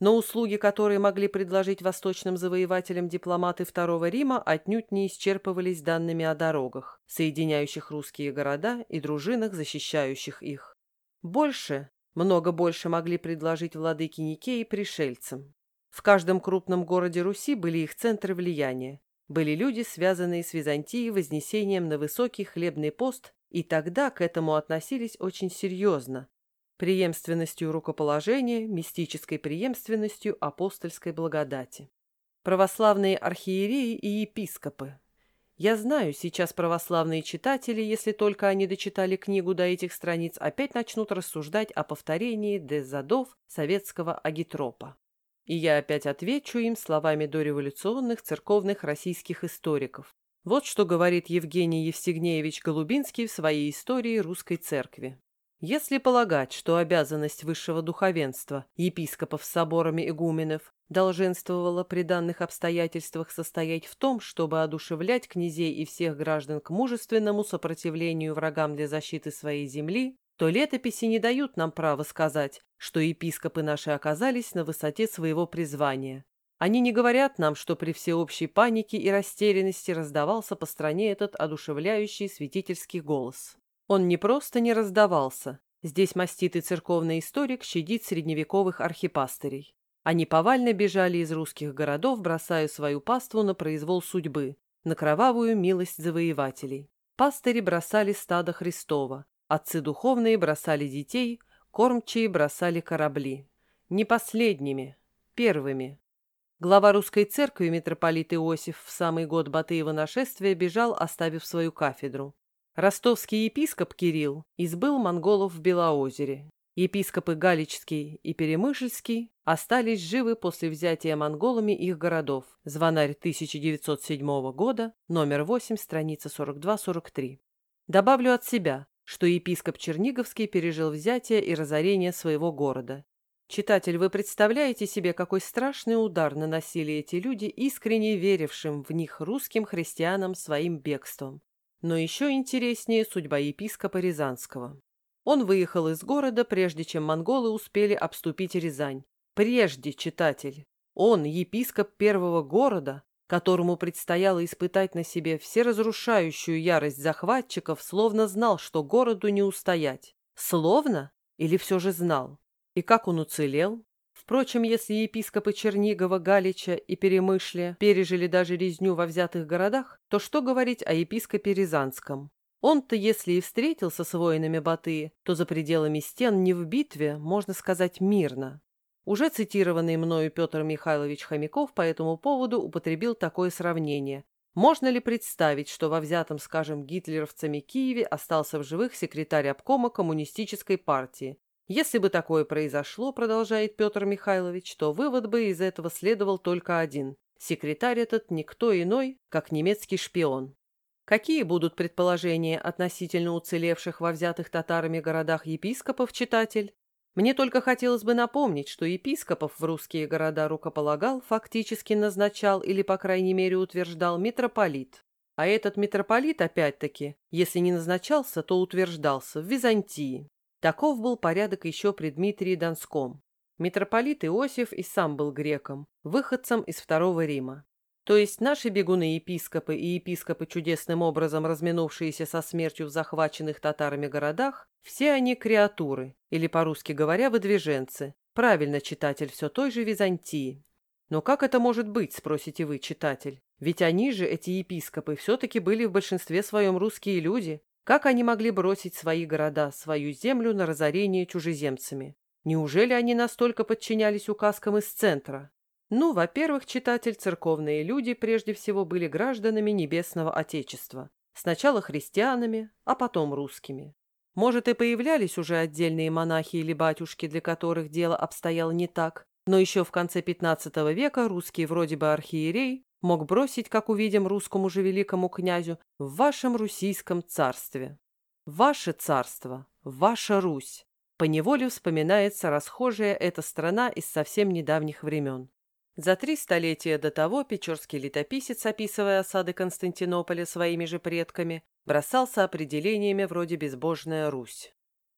Но услуги, которые могли предложить восточным завоевателям дипломаты Второго Рима, отнюдь не исчерпывались данными о дорогах, соединяющих русские города и дружинах, защищающих их. Больше, много больше могли предложить владыки Никеи пришельцам. В каждом крупном городе Руси были их центры влияния. Были люди, связанные с Византией вознесением на высокий хлебный пост, и тогда к этому относились очень серьезно, преемственностью рукоположения, мистической преемственностью апостольской благодати. Православные архиереи и епископы. Я знаю, сейчас православные читатели, если только они дочитали книгу до этих страниц, опять начнут рассуждать о повторении дезадов советского агитропа. И я опять отвечу им словами дореволюционных церковных российских историков. Вот что говорит Евгений Евстигнеевич Голубинский в своей истории русской церкви. Если полагать, что обязанность высшего духовенства, епископов с соборами игуменов, долженствовала при данных обстоятельствах состоять в том, чтобы одушевлять князей и всех граждан к мужественному сопротивлению врагам для защиты своей земли, то летописи не дают нам права сказать, что епископы наши оказались на высоте своего призвания. Они не говорят нам, что при всеобщей панике и растерянности раздавался по стране этот одушевляющий святительский голос. Он не просто не раздавался. Здесь маститый церковный историк щадит средневековых архипастырей. Они повально бежали из русских городов, бросая свою паству на произвол судьбы, на кровавую милость завоевателей. Пастыри бросали стадо Христова, отцы духовные бросали детей, кормчие бросали корабли. Не последними, первыми. Глава русской церкви митрополит Иосиф в самый год Батыева нашествия бежал, оставив свою кафедру. Ростовский епископ Кирилл избыл монголов в Белоозере. Епископы Галичский и Перемышльский остались живы после взятия монголами их городов. Звонарь 1907 года, номер 8, страница 42-43. Добавлю от себя, что епископ Черниговский пережил взятие и разорение своего города. Читатель, вы представляете себе, какой страшный удар наносили эти люди, искренне верившим в них русским христианам своим бегством. Но еще интереснее судьба епископа Рязанского. Он выехал из города, прежде чем монголы успели обступить Рязань. Прежде, читатель. Он, епископ первого города, которому предстояло испытать на себе всеразрушающую ярость захватчиков, словно знал, что городу не устоять. Словно? Или все же знал? И как он уцелел? Впрочем, если епископы Чернигова, Галича и Перемышля пережили даже резню во взятых городах, то что говорить о епископе Рязанском? Он-то, если и встретился с воинами Батыя, то за пределами стен не в битве, можно сказать, мирно. Уже цитированный мною Петр Михайлович Хомяков по этому поводу употребил такое сравнение. Можно ли представить, что во взятом, скажем, гитлеровцами Киеве остался в живых секретарь обкома коммунистической партии, если бы такое произошло, продолжает Петр Михайлович, то вывод бы из этого следовал только один. Секретарь этот никто иной, как немецкий шпион. Какие будут предположения относительно уцелевших во взятых татарами городах епископов, читатель? Мне только хотелось бы напомнить, что епископов в русские города рукополагал, фактически назначал или, по крайней мере, утверждал митрополит. А этот митрополит, опять-таки, если не назначался, то утверждался в Византии. Таков был порядок еще при Дмитрии Донском. Митрополит Иосиф и сам был греком, выходцем из Второго Рима. То есть наши бегуны-епископы и епископы, чудесным образом разминувшиеся со смертью в захваченных татарами городах, все они креатуры, или, по-русски говоря, выдвиженцы. Правильно, читатель, все той же Византии. Но как это может быть, спросите вы, читатель? Ведь они же, эти епископы, все-таки были в большинстве своем русские люди, как они могли бросить свои города, свою землю на разорение чужеземцами? Неужели они настолько подчинялись указкам из центра? Ну, во-первых, читатель, церковные люди прежде всего были гражданами Небесного Отечества. Сначала христианами, а потом русскими. Может, и появлялись уже отдельные монахи или батюшки, для которых дело обстояло не так, но еще в конце XV века русский вроде бы архиерей мог бросить, как увидим, русскому же великому князю в вашем русийском царстве. Ваше царство, ваша Русь. Поневоле вспоминается расхожая эта страна из совсем недавних времен. За три столетия до того печорский летописец, описывая осады Константинополя своими же предками, бросался определениями вроде «безбожная Русь».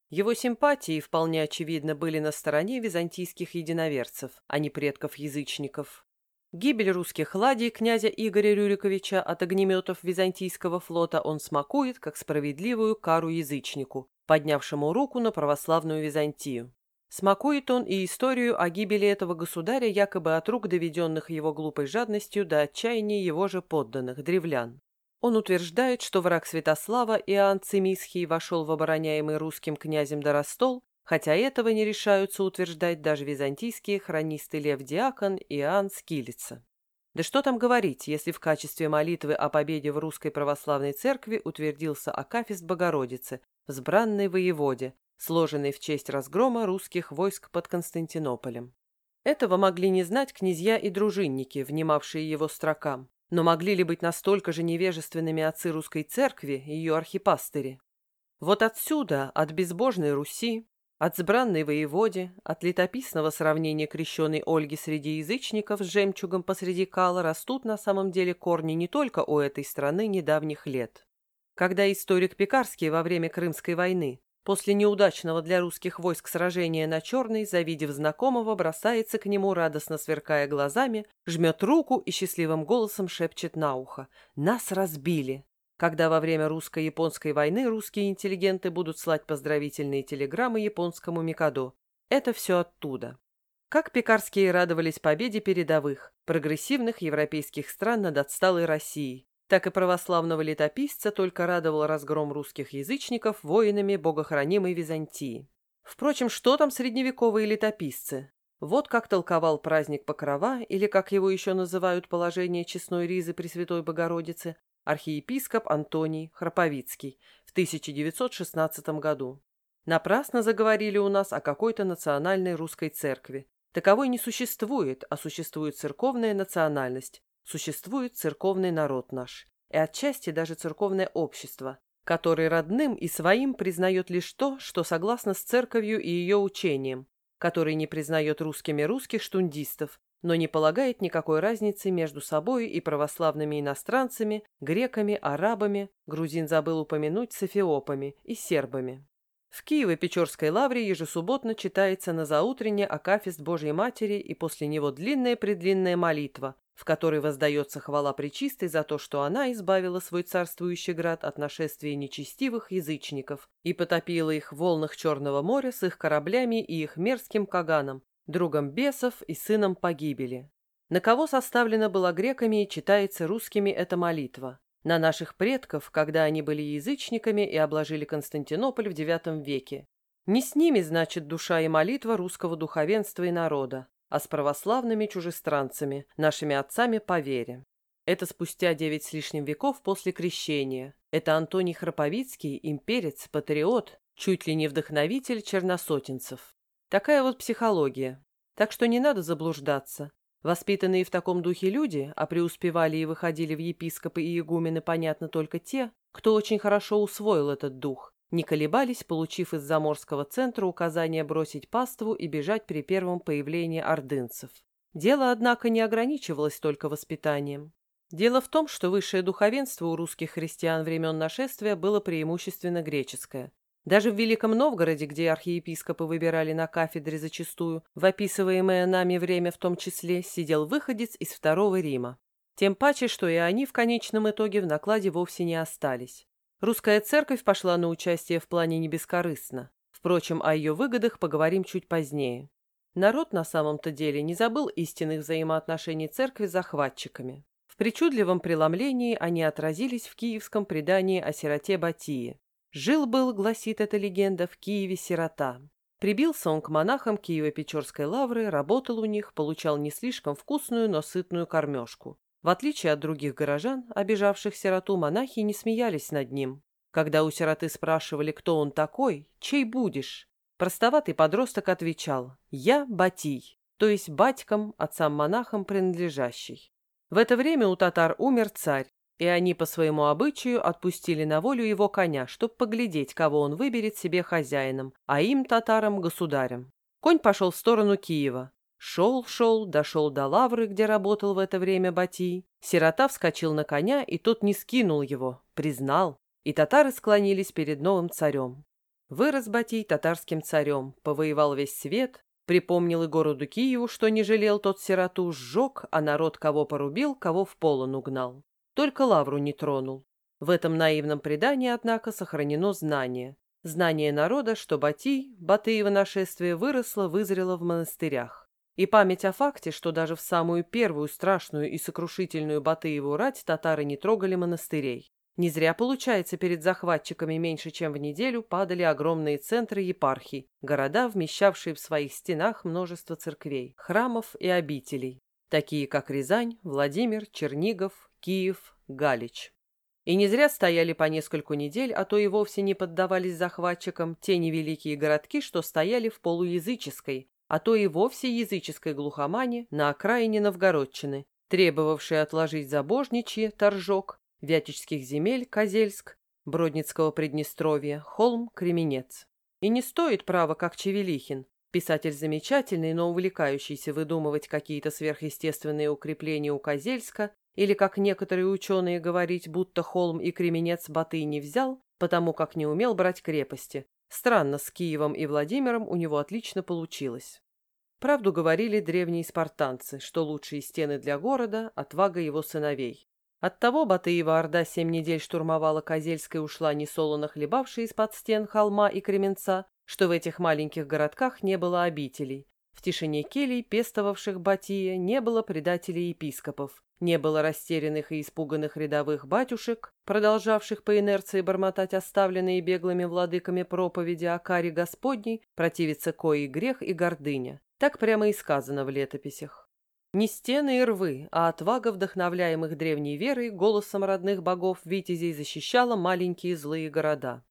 Его симпатии, вполне очевидно, были на стороне византийских единоверцев, а не предков-язычников. Гибель русских ладей князя Игоря Рюриковича от огнеметов Византийского флота он смакует как справедливую кару язычнику, поднявшему руку на православную Византию. Смакует он и историю о гибели этого государя якобы от рук, доведенных его глупой жадностью до отчаяния его же подданных, древлян. Он утверждает, что враг Святослава Иоанн Цимисхий вошел в обороняемый русским князем Доростол хотя этого не решаются утверждать даже византийские хронисты Лев Диакон и Иоанн Скилица. Да что там говорить, если в качестве молитвы о победе в русской православной церкви утвердился Акафист Богородицы, взбранный воеводе, сложенный в честь разгрома русских войск под Константинополем. Этого могли не знать князья и дружинники, внимавшие его строкам, но могли ли быть настолько же невежественными отцы русской церкви и ее архипастыри? Вот отсюда, от безбожной Руси, от сбранной воеводе, от летописного сравнения крещенной Ольги среди язычников с жемчугом посреди кала растут на самом деле корни не только у этой страны недавних лет. Когда историк Пекарский во время Крымской войны, после неудачного для русских войск сражения на Черной, завидев знакомого, бросается к нему, радостно сверкая глазами, жмет руку и счастливым голосом шепчет на ухо «Нас разбили!» Когда во время русско-японской войны русские интеллигенты будут слать поздравительные телеграммы японскому Микадо. Это все оттуда. Как пекарские радовались победе передовых, прогрессивных европейских стран над отсталой Россией, так и православного летописца только радовал разгром русских язычников воинами богохранимой Византии. Впрочем, что там средневековые летописцы? Вот как толковал праздник Покрова, или, как его еще называют, положение честной ризы Пресвятой Богородицы, архиепископ Антоний Храповицкий в 1916 году. Напрасно заговорили у нас о какой-то национальной русской церкви. Таковой не существует, а существует церковная национальность, существует церковный народ наш, и отчасти даже церковное общество, который родным и своим признает лишь то, что согласно с церковью и ее учением, который не признает русскими русских штундистов, но не полагает никакой разницы между собой и православными иностранцами, греками, арабами, грузин забыл упомянуть, с эфиопами и сербами. В Киево-Печорской лавре ежесубботно читается на заутренне Акафист Божьей Матери и после него длинная-предлинная молитва, в которой воздается хвала Пречистой за то, что она избавила свой царствующий град от нашествия нечестивых язычников и потопила их в волнах Черного моря с их кораблями и их мерзким каганом, другом бесов и сыном погибели. На кого составлена была греками и читается русскими эта молитва? На наших предков, когда они были язычниками и обложили Константинополь в IX веке. Не с ними, значит, душа и молитва русского духовенства и народа, а с православными чужестранцами, нашими отцами по вере. Это спустя девять с лишним веков после крещения. Это Антоний Храповицкий, имперец, патриот, чуть ли не вдохновитель черносотенцев. Такая вот психология. Так что не надо заблуждаться. Воспитанные в таком духе люди, а преуспевали и выходили в епископы и игумены, понятно, только те, кто очень хорошо усвоил этот дух, не колебались, получив из заморского центра указание бросить паству и бежать при первом появлении ордынцев. Дело, однако, не ограничивалось только воспитанием. Дело в том, что высшее духовенство у русских христиан времен нашествия было преимущественно греческое. Даже в Великом Новгороде, где архиепископы выбирали на кафедре зачастую, в описываемое нами время в том числе, сидел выходец из Второго Рима. Тем паче, что и они в конечном итоге в накладе вовсе не остались. Русская церковь пошла на участие в плане не бескорыстно. Впрочем, о ее выгодах поговорим чуть позднее. Народ на самом-то деле не забыл истинных взаимоотношений церкви с захватчиками. В причудливом преломлении они отразились в киевском предании о сироте Батии. Жил-был, гласит эта легенда, в Киеве сирота. Прибился он к монахам Киево-Печорской лавры, работал у них, получал не слишком вкусную, но сытную кормежку. В отличие от других горожан, обижавших сироту, монахи не смеялись над ним. Когда у сироты спрашивали, кто он такой, чей будешь, простоватый подросток отвечал «Я Батий», то есть батькам, отцам-монахам принадлежащий. В это время у татар умер царь, и они по своему обычаю отпустили на волю его коня, чтобы поглядеть, кого он выберет себе хозяином, а им, татарам, государем. Конь пошел в сторону Киева. Шел-шел, дошел до лавры, где работал в это время Батий. Сирота вскочил на коня, и тот не скинул его, признал. И татары склонились перед новым царем. Вырос Батий татарским царем, повоевал весь свет, припомнил и городу Киеву, что не жалел тот сироту, сжег, а народ кого порубил, кого в полон угнал. Только лавру не тронул. В этом наивном предании, однако, сохранено знание. Знание народа, что Батий, Батыево нашествие, выросло, вызрело в монастырях. И память о факте, что даже в самую первую страшную и сокрушительную Батыеву рать татары не трогали монастырей. Не зря, получается, перед захватчиками меньше чем в неделю падали огромные центры епархий, города, вмещавшие в своих стенах множество церквей, храмов и обителей, такие как Рязань, Владимир, Чернигов, Киев, Галич. И не зря стояли по нескольку недель, а то и вовсе не поддавались захватчикам, те невеликие городки, что стояли в полуязыческой, а то и вовсе языческой глухомане на окраине Новгородчины, требовавшие отложить забожничье, Торжок, Вятичских земель, Козельск, Бродницкого Приднестровья, холм Кременец. И не стоит право, как Чевелихин, писатель замечательный, но увлекающийся выдумывать какие-то сверхъестественные укрепления у Козельска, или, как некоторые ученые говорить, будто холм и Кременец Батый не взял, потому как не умел брать крепости. Странно, с Киевом и Владимиром у него отлично получилось. Правду говорили древние спартанцы, что лучшие стены для города – отвага его сыновей. Оттого Батыева Орда семь недель штурмовала Козельск и ушла несолоно хлебавшей из-под стен холма и Кременца, что в этих маленьких городках не было обителей. В тишине келей, пестовавших Батия, не было предателей-епископов, не было растерянных и испуганных рядовых батюшек, продолжавших по инерции бормотать оставленные беглыми владыками проповеди о каре Господней, противиться кои грех и гордыня. Так прямо и сказано в летописях. Не стены и рвы, а отвага вдохновляемых древней верой голосом родных богов Витязей защищала маленькие злые города.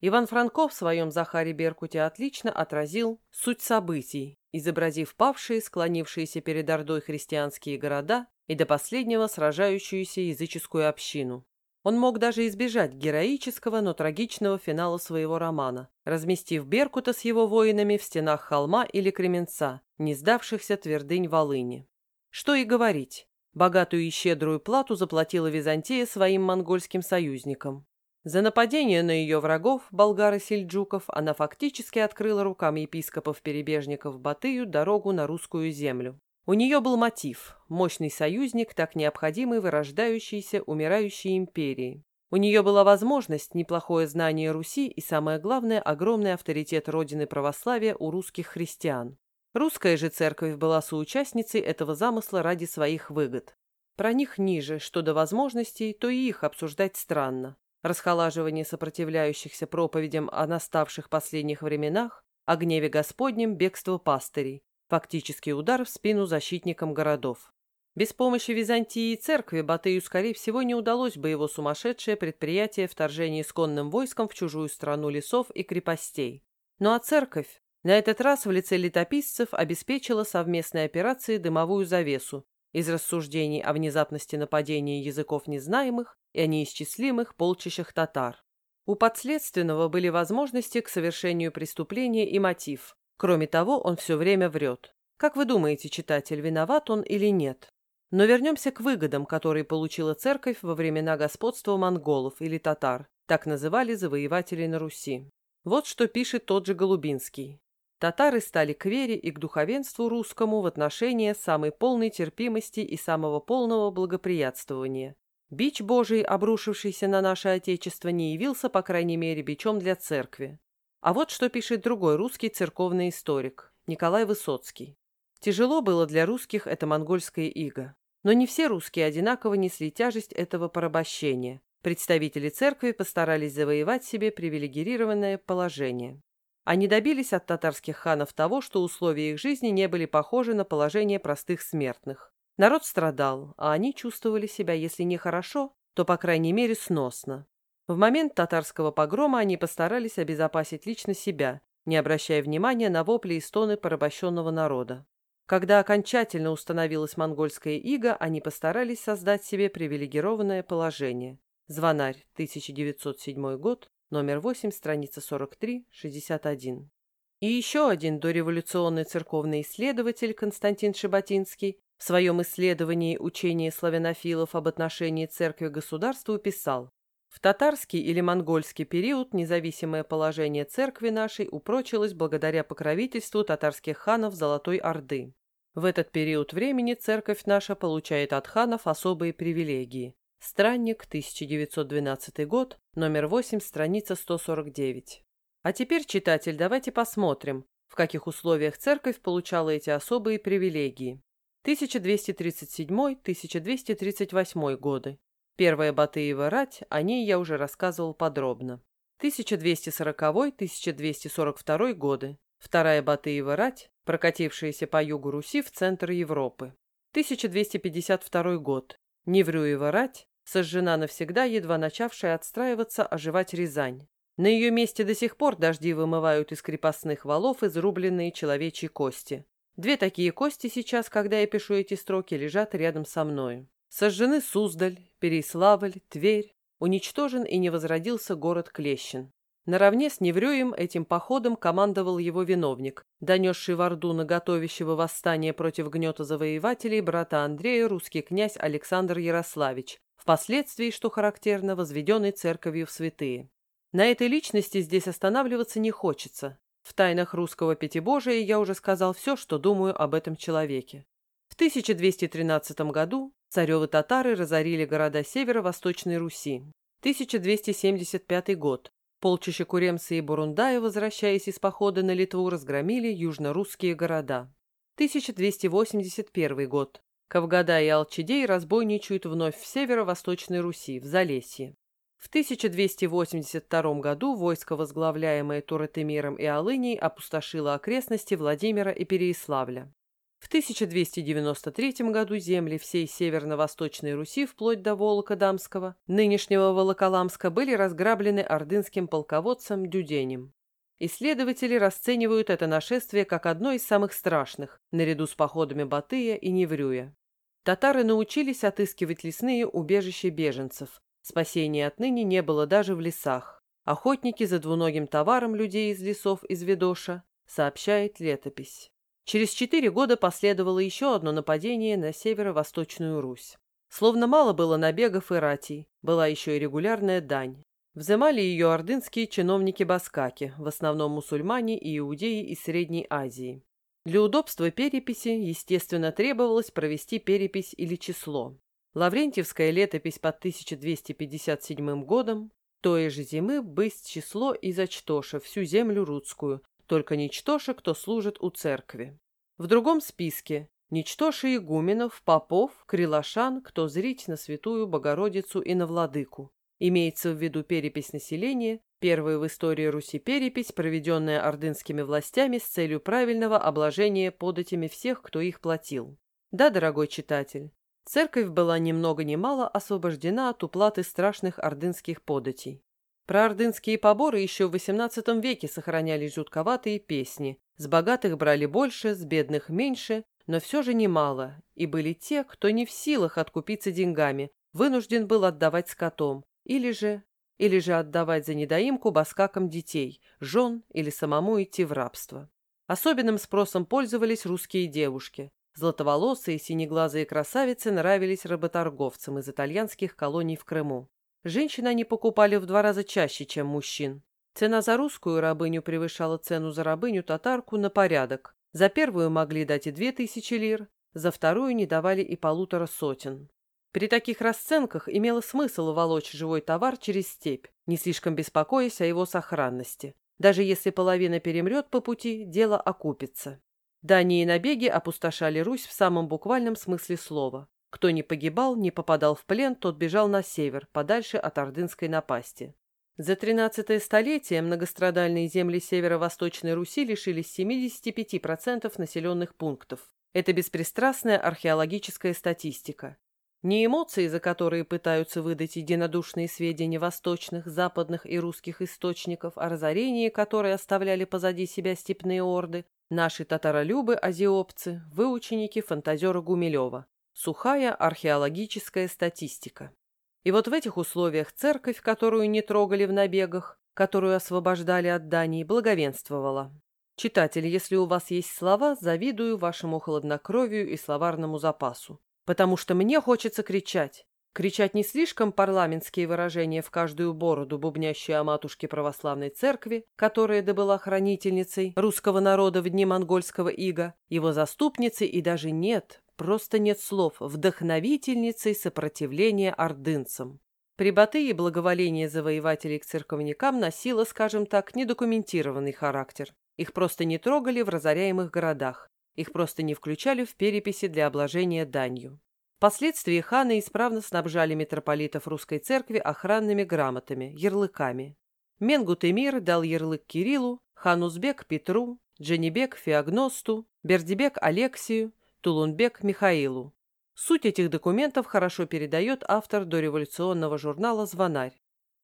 Иван Франков в своем Захаре Беркуте отлично отразил суть событий, изобразив павшие, склонившиеся перед Ордой христианские города и до последнего сражающуюся языческую общину. Он мог даже избежать героического, но трагичного финала своего романа, разместив Беркута с его воинами в стенах холма или Кременца, не сдавшихся твердынь Волыни. Что и говорить, богатую и щедрую плату заплатила Византия своим монгольским союзникам. За нападение на ее врагов, болгар и сельджуков, она фактически открыла рукам епископов-перебежников Батыю дорогу на русскую землю. У нее был мотив – мощный союзник, так необходимый вырождающейся, умирающей империи. У нее была возможность, неплохое знание Руси и, самое главное, огромный авторитет Родины православия у русских христиан. Русская же церковь была соучастницей этого замысла ради своих выгод. Про них ниже, что до возможностей, то и их обсуждать странно. Расхолаживание сопротивляющихся проповедям о наставших последних временах, о гневе Господнем, бегство пастырей, фактический удар в спину защитникам городов. Без помощи Византии и церкви Батыю, скорее всего, не удалось бы его сумасшедшее предприятие вторжения исконным войском в чужую страну лесов и крепостей. Ну а церковь? На этот раз в лице летописцев обеспечила совместной операции дымовую завесу из рассуждений о внезапности нападения языков незнаемых и о неисчислимых полчищах татар. У подследственного были возможности к совершению преступления и мотив. Кроме того, он все время врет. Как вы думаете, читатель, виноват он или нет? Но вернемся к выгодам, которые получила церковь во времена господства монголов или татар, так называли завоевателей на Руси. Вот что пишет тот же Голубинский. Татары стали к вере и к духовенству русскому в отношении самой полной терпимости и самого полного благоприятствования. Бич Божий, обрушившийся на наше Отечество, не явился, по крайней мере, бичом для церкви. А вот что пишет другой русский церковный историк, Николай Высоцкий. Тяжело было для русских это монгольское иго. Но не все русские одинаково несли тяжесть этого порабощения. Представители церкви постарались завоевать себе привилегированное положение. Они добились от татарских ханов того, что условия их жизни не были похожи на положение простых смертных. Народ страдал, а они чувствовали себя, если не хорошо, то, по крайней мере, сносно. В момент татарского погрома они постарались обезопасить лично себя, не обращая внимания на вопли и стоны порабощенного народа. Когда окончательно установилась монгольская ига, они постарались создать себе привилегированное положение. Звонарь, 1907 год, Номер 8, страница 43-61. И еще один дореволюционный церковный исследователь Константин Шеботинский в своем исследовании учения славянофилов об отношении церкви к государству писал в татарский или монгольский период независимое положение церкви нашей упрочилось благодаря покровительству татарских ханов Золотой Орды. В этот период времени церковь наша получает от ханов особые привилегии. Странник, 1912 год, номер 8, страница 149. А теперь, читатель, давайте посмотрим, в каких условиях церковь получала эти особые привилегии. 1237-1238 годы. Первая Батыева рать, о ней я уже рассказывал подробно. 1240-1242 годы. Вторая Батыева рать, прокатившаяся по югу Руси в центр Европы. 1252 год. Неврюева рать сожжена навсегда, едва начавшая отстраиваться, оживать Рязань. На ее месте до сих пор дожди вымывают из крепостных валов изрубленные человечьи кости. Две такие кости сейчас, когда я пишу эти строки, лежат рядом со мною. Сожжены Суздаль, Переславль, Тверь, уничтожен и не возродился город Клещин. Наравне с Неврюем этим походом командовал его виновник, донесший в Орду на готовящего восстание против гнета завоевателей брата Андрея русский князь Александр Ярославич, впоследствии, что характерно, возведенный церковью в святые. На этой личности здесь останавливаться не хочется. В тайнах русского пятибожия я уже сказал все, что думаю об этом человеке. В 1213 году царевы татары разорили города северо-восточной Руси. 1275 год. Полчища Куремса и Бурундая, возвращаясь из похода на Литву, разгромили южно-русские города. 1281 год. Кавгада и Алчидей разбойничают вновь в северо-восточной Руси, в Залесье. В 1282 году войско, возглавляемое Туратемиром и Алыней, опустошило окрестности Владимира и Переяславля. В 1293 году земли всей северно-восточной Руси, вплоть до Волокодамского, нынешнего Волоколамска, были разграблены ордынским полководцем Дюденем. Исследователи расценивают это нашествие как одно из самых страшных, наряду с походами Батыя и Неврюя. Татары научились отыскивать лесные убежища беженцев. Спасения отныне не было даже в лесах. Охотники за двуногим товаром людей из лесов из Ведоша, сообщает летопись. Через четыре года последовало еще одно нападение на северо-восточную Русь. Словно мало было набегов и ратий, была еще и регулярная дань. Взымали ее ордынские чиновники Баскаки, в основном мусульмане и иудеи из Средней Азии. Для удобства переписи, естественно, требовалось провести перепись или число. Лаврентьевская летопись под 1257 годом той же зимы бысть число и зачтоша всю землю рудскую, только ничтоша, кто служит у церкви. В другом списке ничтоши игуменов, попов, крилашан, кто зрить на святую Богородицу и на владыку. Имеется в виду перепись населения, первая в истории Руси перепись, проведенная ордынскими властями с целью правильного обложения податями всех, кто их платил. Да, дорогой читатель, церковь была ни много ни мало освобождена от уплаты страшных ордынских податей. Про ордынские поборы еще в XVIII веке сохранялись жутковатые песни. С богатых брали больше, с бедных меньше, но все же немало, и были те, кто не в силах откупиться деньгами, вынужден был отдавать скотом, или же, или же отдавать за недоимку баскакам детей, жен или самому идти в рабство. Особенным спросом пользовались русские девушки. Златоволосые синеглазые красавицы нравились работорговцам из итальянских колоний в Крыму. Женщин они покупали в два раза чаще, чем мужчин. Цена за русскую рабыню превышала цену за рабыню-татарку на порядок. За первую могли дать и две тысячи лир, за вторую не давали и полутора сотен. При таких расценках имело смысл волочь живой товар через степь, не слишком беспокоясь о его сохранности. Даже если половина перемрет по пути, дело окупится. Дания и набеги опустошали Русь в самом буквальном смысле слова. Кто не погибал, не попадал в плен, тот бежал на север, подальше от ордынской напасти. За тринадцатое столетие многострадальные земли северо-восточной Руси лишились 75% населенных пунктов. Это беспристрастная археологическая статистика. Не эмоции, за которые пытаются выдать единодушные сведения восточных, западных и русских источников о разорении, которые оставляли позади себя степные орды, наши татаролюбы-азиопцы, выученики фантазера Гумилева. Сухая археологическая статистика. И вот в этих условиях церковь, которую не трогали в набегах, которую освобождали от Дании, благовенствовала. Читатель, если у вас есть слова, завидую вашему хладнокровию и словарному запасу. Потому что мне хочется кричать. Кричать не слишком парламентские выражения в каждую бороду, бубнящие о матушке православной церкви, которая добыла хранительницей русского народа в дни монгольского ига, его заступницей и даже нет, просто нет слов, вдохновительницей сопротивления ордынцам. Прибаты и благоволение завоевателей к церковникам носило, скажем так, недокументированный характер. Их просто не трогали в разоряемых городах. Их просто не включали в переписи для обложения данью. Впоследствии ханы исправно снабжали митрополитов русской церкви охранными грамотами, ярлыками. Менгут Эмир дал ярлык Кириллу, хан Узбек Петру, Дженебек Феогносту, Бердибек Алексию, Тулунбек Михаилу. Суть этих документов хорошо передает автор дореволюционного журнала «Звонарь».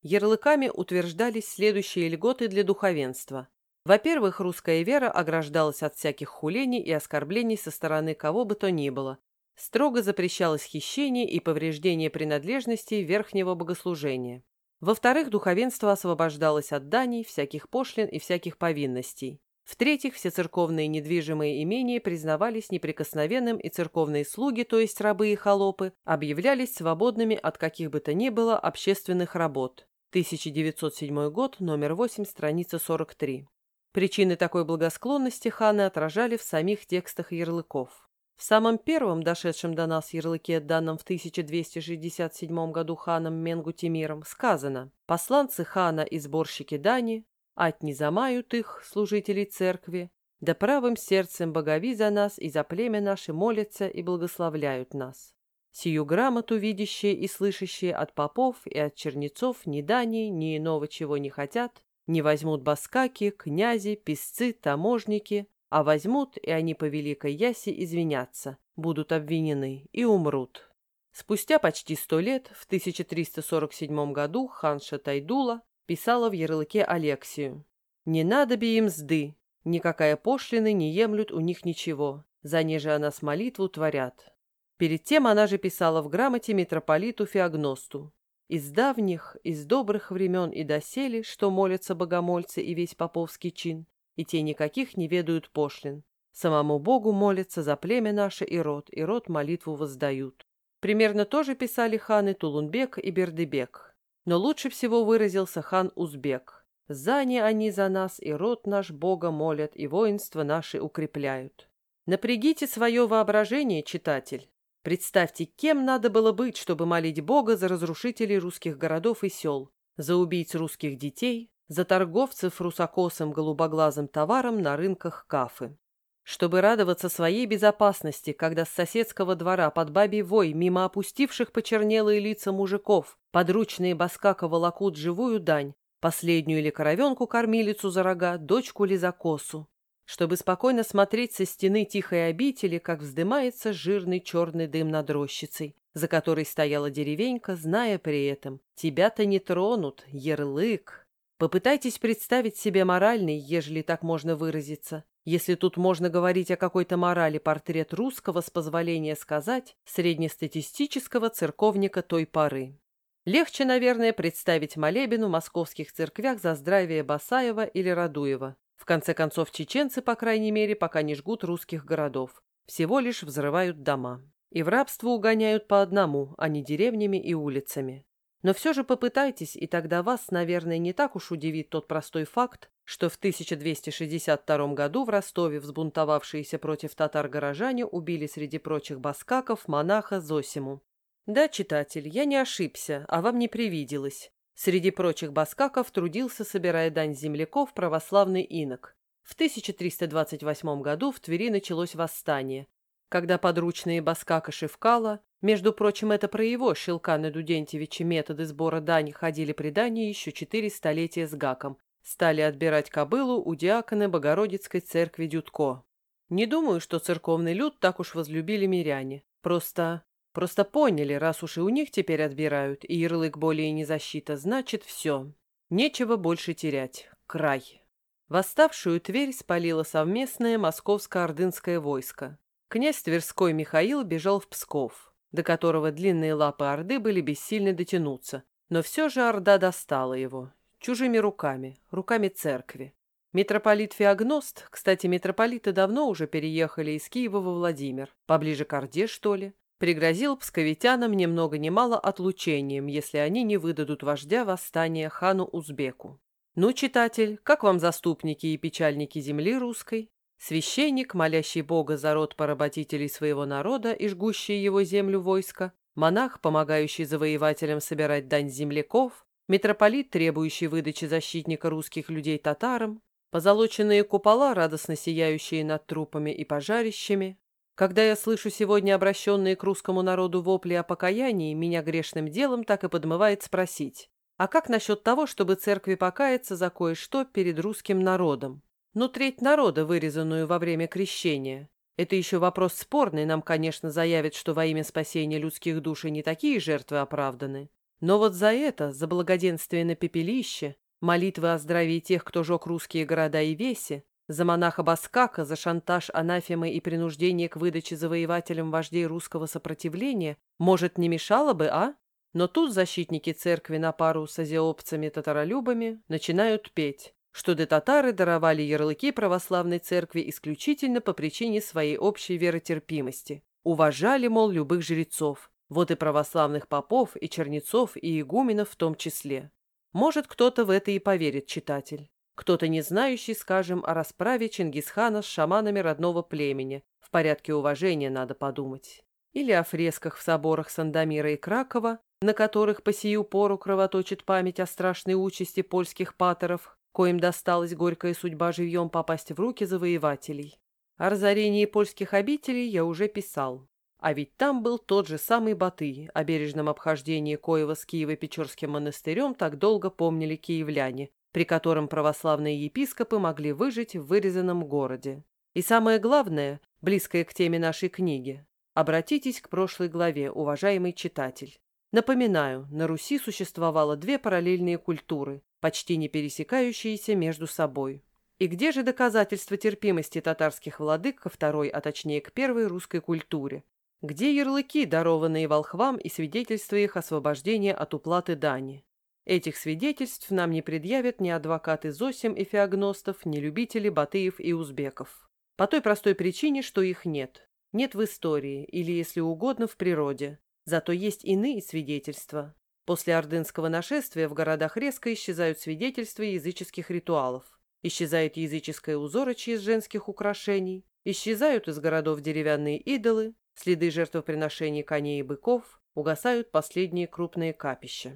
Ярлыками утверждались следующие льготы для духовенства. Во-первых, русская вера ограждалась от всяких хулений и оскорблений со стороны кого бы то ни было. Строго запрещалось хищение и повреждение принадлежностей верхнего богослужения. Во-вторых, духовенство освобождалось от даний, всяких пошлин и всяких повинностей. В-третьих, все церковные недвижимые имения признавались неприкосновенным, и церковные слуги, то есть рабы и холопы, объявлялись свободными от каких бы то ни было общественных работ. 1907 год, номер 8, страница 43. Причины такой благосклонности ханы отражали в самих текстах ярлыков. В самом первом, дошедшем до нас ярлыке, данном в 1267 году ханом Менгу Тимиром, сказано «Посланцы хана и сборщики дани, ать не замают их, служителей церкви, да правым сердцем богови за нас и за племя наше молятся и благословляют нас. Сию грамоту видящие и слышащие от попов и от чернецов ни дани, ни иного чего не хотят, не возьмут баскаки, князи, писцы, таможники, а возьмут, и они по великой ясе извинятся, будут обвинены и умрут. Спустя почти сто лет, в 1347 году, ханша Тайдула писала в ярлыке Алексию. «Не надо би им сды, никакая пошлины не емлют у них ничего, за неже она с молитву творят». Перед тем она же писала в грамоте митрополиту Феогносту. Из давних, из добрых времен и досели, что молятся богомольцы и весь поповский чин, и те никаких не ведают пошлин. Самому Богу молятся за племя наше и род, и род молитву воздают. Примерно тоже писали ханы Тулунбек и Бердыбек. Но лучше всего выразился хан Узбек. «Зани они за нас, и род наш Бога молят, и воинство наши укрепляют». Напрягите свое воображение, читатель. Представьте, кем надо было быть, чтобы молить Бога за разрушителей русских городов и сел, за убийц русских детей, за торговцев русокосым голубоглазым товаром на рынках Кафы. Чтобы радоваться своей безопасности, когда с соседского двора под бабий вой мимо опустивших почернелые лица мужиков подручные Баскака волокут живую дань, последнюю или коровенку-кормилицу за рога, дочку ли за косу чтобы спокойно смотреть со стены тихой обители, как вздымается жирный черный дым над рощицей, за которой стояла деревенька, зная при этом «Тебя-то не тронут, ярлык». Попытайтесь представить себе моральный, ежели так можно выразиться, если тут можно говорить о какой-то морали портрет русского, с позволения сказать, среднестатистического церковника той поры. Легче, наверное, представить молебен в московских церквях за здравие Басаева или Радуева, в конце концов, чеченцы, по крайней мере, пока не жгут русских городов. Всего лишь взрывают дома. И в рабство угоняют по одному, а не деревнями и улицами. Но все же попытайтесь, и тогда вас, наверное, не так уж удивит тот простой факт, что в 1262 году в Ростове взбунтовавшиеся против татар горожане убили среди прочих баскаков монаха Зосиму. Да, читатель, я не ошибся, а вам не привиделось. Среди прочих баскаков трудился, собирая дань земляков, православный инок. В 1328 году в Твери началось восстание, когда подручные баскака Шевкала, между прочим, это про его, Шилкана Дудентьевича, методы сбора дани ходили при дани еще четыре столетия с гаком, стали отбирать кобылу у диакона Богородицкой церкви Дюдко. Не думаю, что церковный люд так уж возлюбили миряне. Просто Просто поняли, раз уж и у них теперь отбирают, и ярлык более не защита, значит все. Нечего больше терять. Край. Восставшую Тверь спалило совместное московско-ордынское войско. Князь Тверской Михаил бежал в Псков, до которого длинные лапы Орды были бессильны дотянуться, но все же Орда достала его. Чужими руками, руками церкви. Митрополит Феогност, кстати, митрополиты давно уже переехали из Киева во Владимир, поближе к Орде, что ли, пригрозил псковитянам ни много ни мало отлучением, если они не выдадут вождя восстания хану Узбеку. Ну, читатель, как вам заступники и печальники земли русской? Священник, молящий Бога за род поработителей своего народа и жгущий его землю войска, монах, помогающий завоевателям собирать дань земляков, митрополит, требующий выдачи защитника русских людей татарам, позолоченные купола, радостно сияющие над трупами и пожарищами, когда я слышу сегодня обращенные к русскому народу вопли о покаянии, меня грешным делом так и подмывает спросить, а как насчет того, чтобы церкви покаяться за кое-что перед русским народом? Ну, треть народа, вырезанную во время крещения. Это еще вопрос спорный, нам, конечно, заявят, что во имя спасения людских душ и не такие жертвы оправданы. Но вот за это, за благоденствие на пепелище, молитвы о здравии тех, кто жег русские города и веси, За монаха Баскака, за шантаж анафемы и принуждение к выдаче завоевателям вождей русского сопротивления, может, не мешало бы, а? Но тут защитники церкви на пару с азиопцами-татаролюбами начинают петь, что де татары даровали ярлыки православной церкви исключительно по причине своей общей веротерпимости. Уважали, мол, любых жрецов, вот и православных попов, и чернецов, и игуменов в том числе. Может, кто-то в это и поверит, читатель. Кто-то не знающий, скажем, о расправе Чингисхана с шаманами родного племени. В порядке уважения надо подумать. Или о фресках в соборах Сандомира и Кракова, на которых по сию пору кровоточит память о страшной участи польских патеров, коим досталась горькая судьба живьем попасть в руки завоевателей. О разорении польских обителей я уже писал. А ведь там был тот же самый Батый, о бережном обхождении Коева с Киево-Печорским монастырем так долго помнили киевляне, при котором православные епископы могли выжить в вырезанном городе. И самое главное, близкое к теме нашей книги, обратитесь к прошлой главе, уважаемый читатель. Напоминаю, на Руси существовало две параллельные культуры, почти не пересекающиеся между собой. И где же доказательства терпимости татарских владык ко второй, а точнее к первой русской культуре? Где ярлыки, дарованные волхвам и свидетельства их освобождения от уплаты дани? Этих свидетельств нам не предъявят ни адвокаты Зосим и Феогностов, ни любители Батыев и Узбеков. По той простой причине, что их нет. Нет в истории, или, если угодно, в природе. Зато есть иные свидетельства. После ордынского нашествия в городах резко исчезают свидетельства языческих ритуалов. Исчезает языческое узорочье из женских украшений. Исчезают из городов деревянные идолы, следы жертвоприношений коней и быков, угасают последние крупные капища.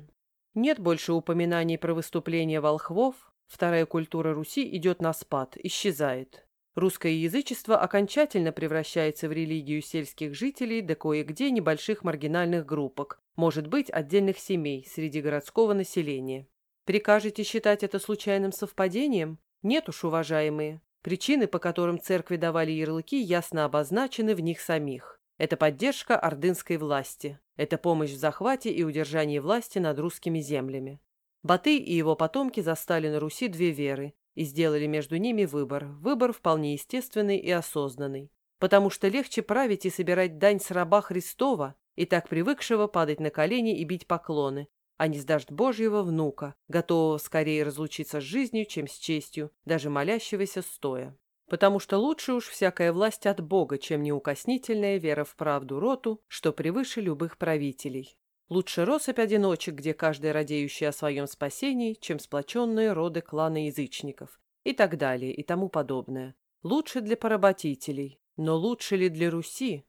Нет больше упоминаний про выступления волхвов, вторая культура Руси идет на спад, исчезает. Русское язычество окончательно превращается в религию сельских жителей да кое-где небольших маргинальных группок, может быть, отдельных семей среди городского населения. Прикажете считать это случайным совпадением? Нет уж, уважаемые. Причины, по которым церкви давали ярлыки, ясно обозначены в них самих. Это поддержка ордынской власти. Это помощь в захвате и удержании власти над русскими землями. Батый и его потомки застали на Руси две веры и сделали между ними выбор. Выбор вполне естественный и осознанный. Потому что легче править и собирать дань с раба Христова, и так привыкшего падать на колени и бить поклоны, а не с Божьего внука, готового скорее разлучиться с жизнью, чем с честью, даже молящегося стоя потому что лучше уж всякая власть от Бога, чем неукоснительная вера в правду роту, что превыше любых правителей. Лучше россыпь одиночек, где каждый радеющий о своем спасении, чем сплоченные роды клана язычников, и так далее, и тому подобное. Лучше для поработителей, но лучше ли для Руси?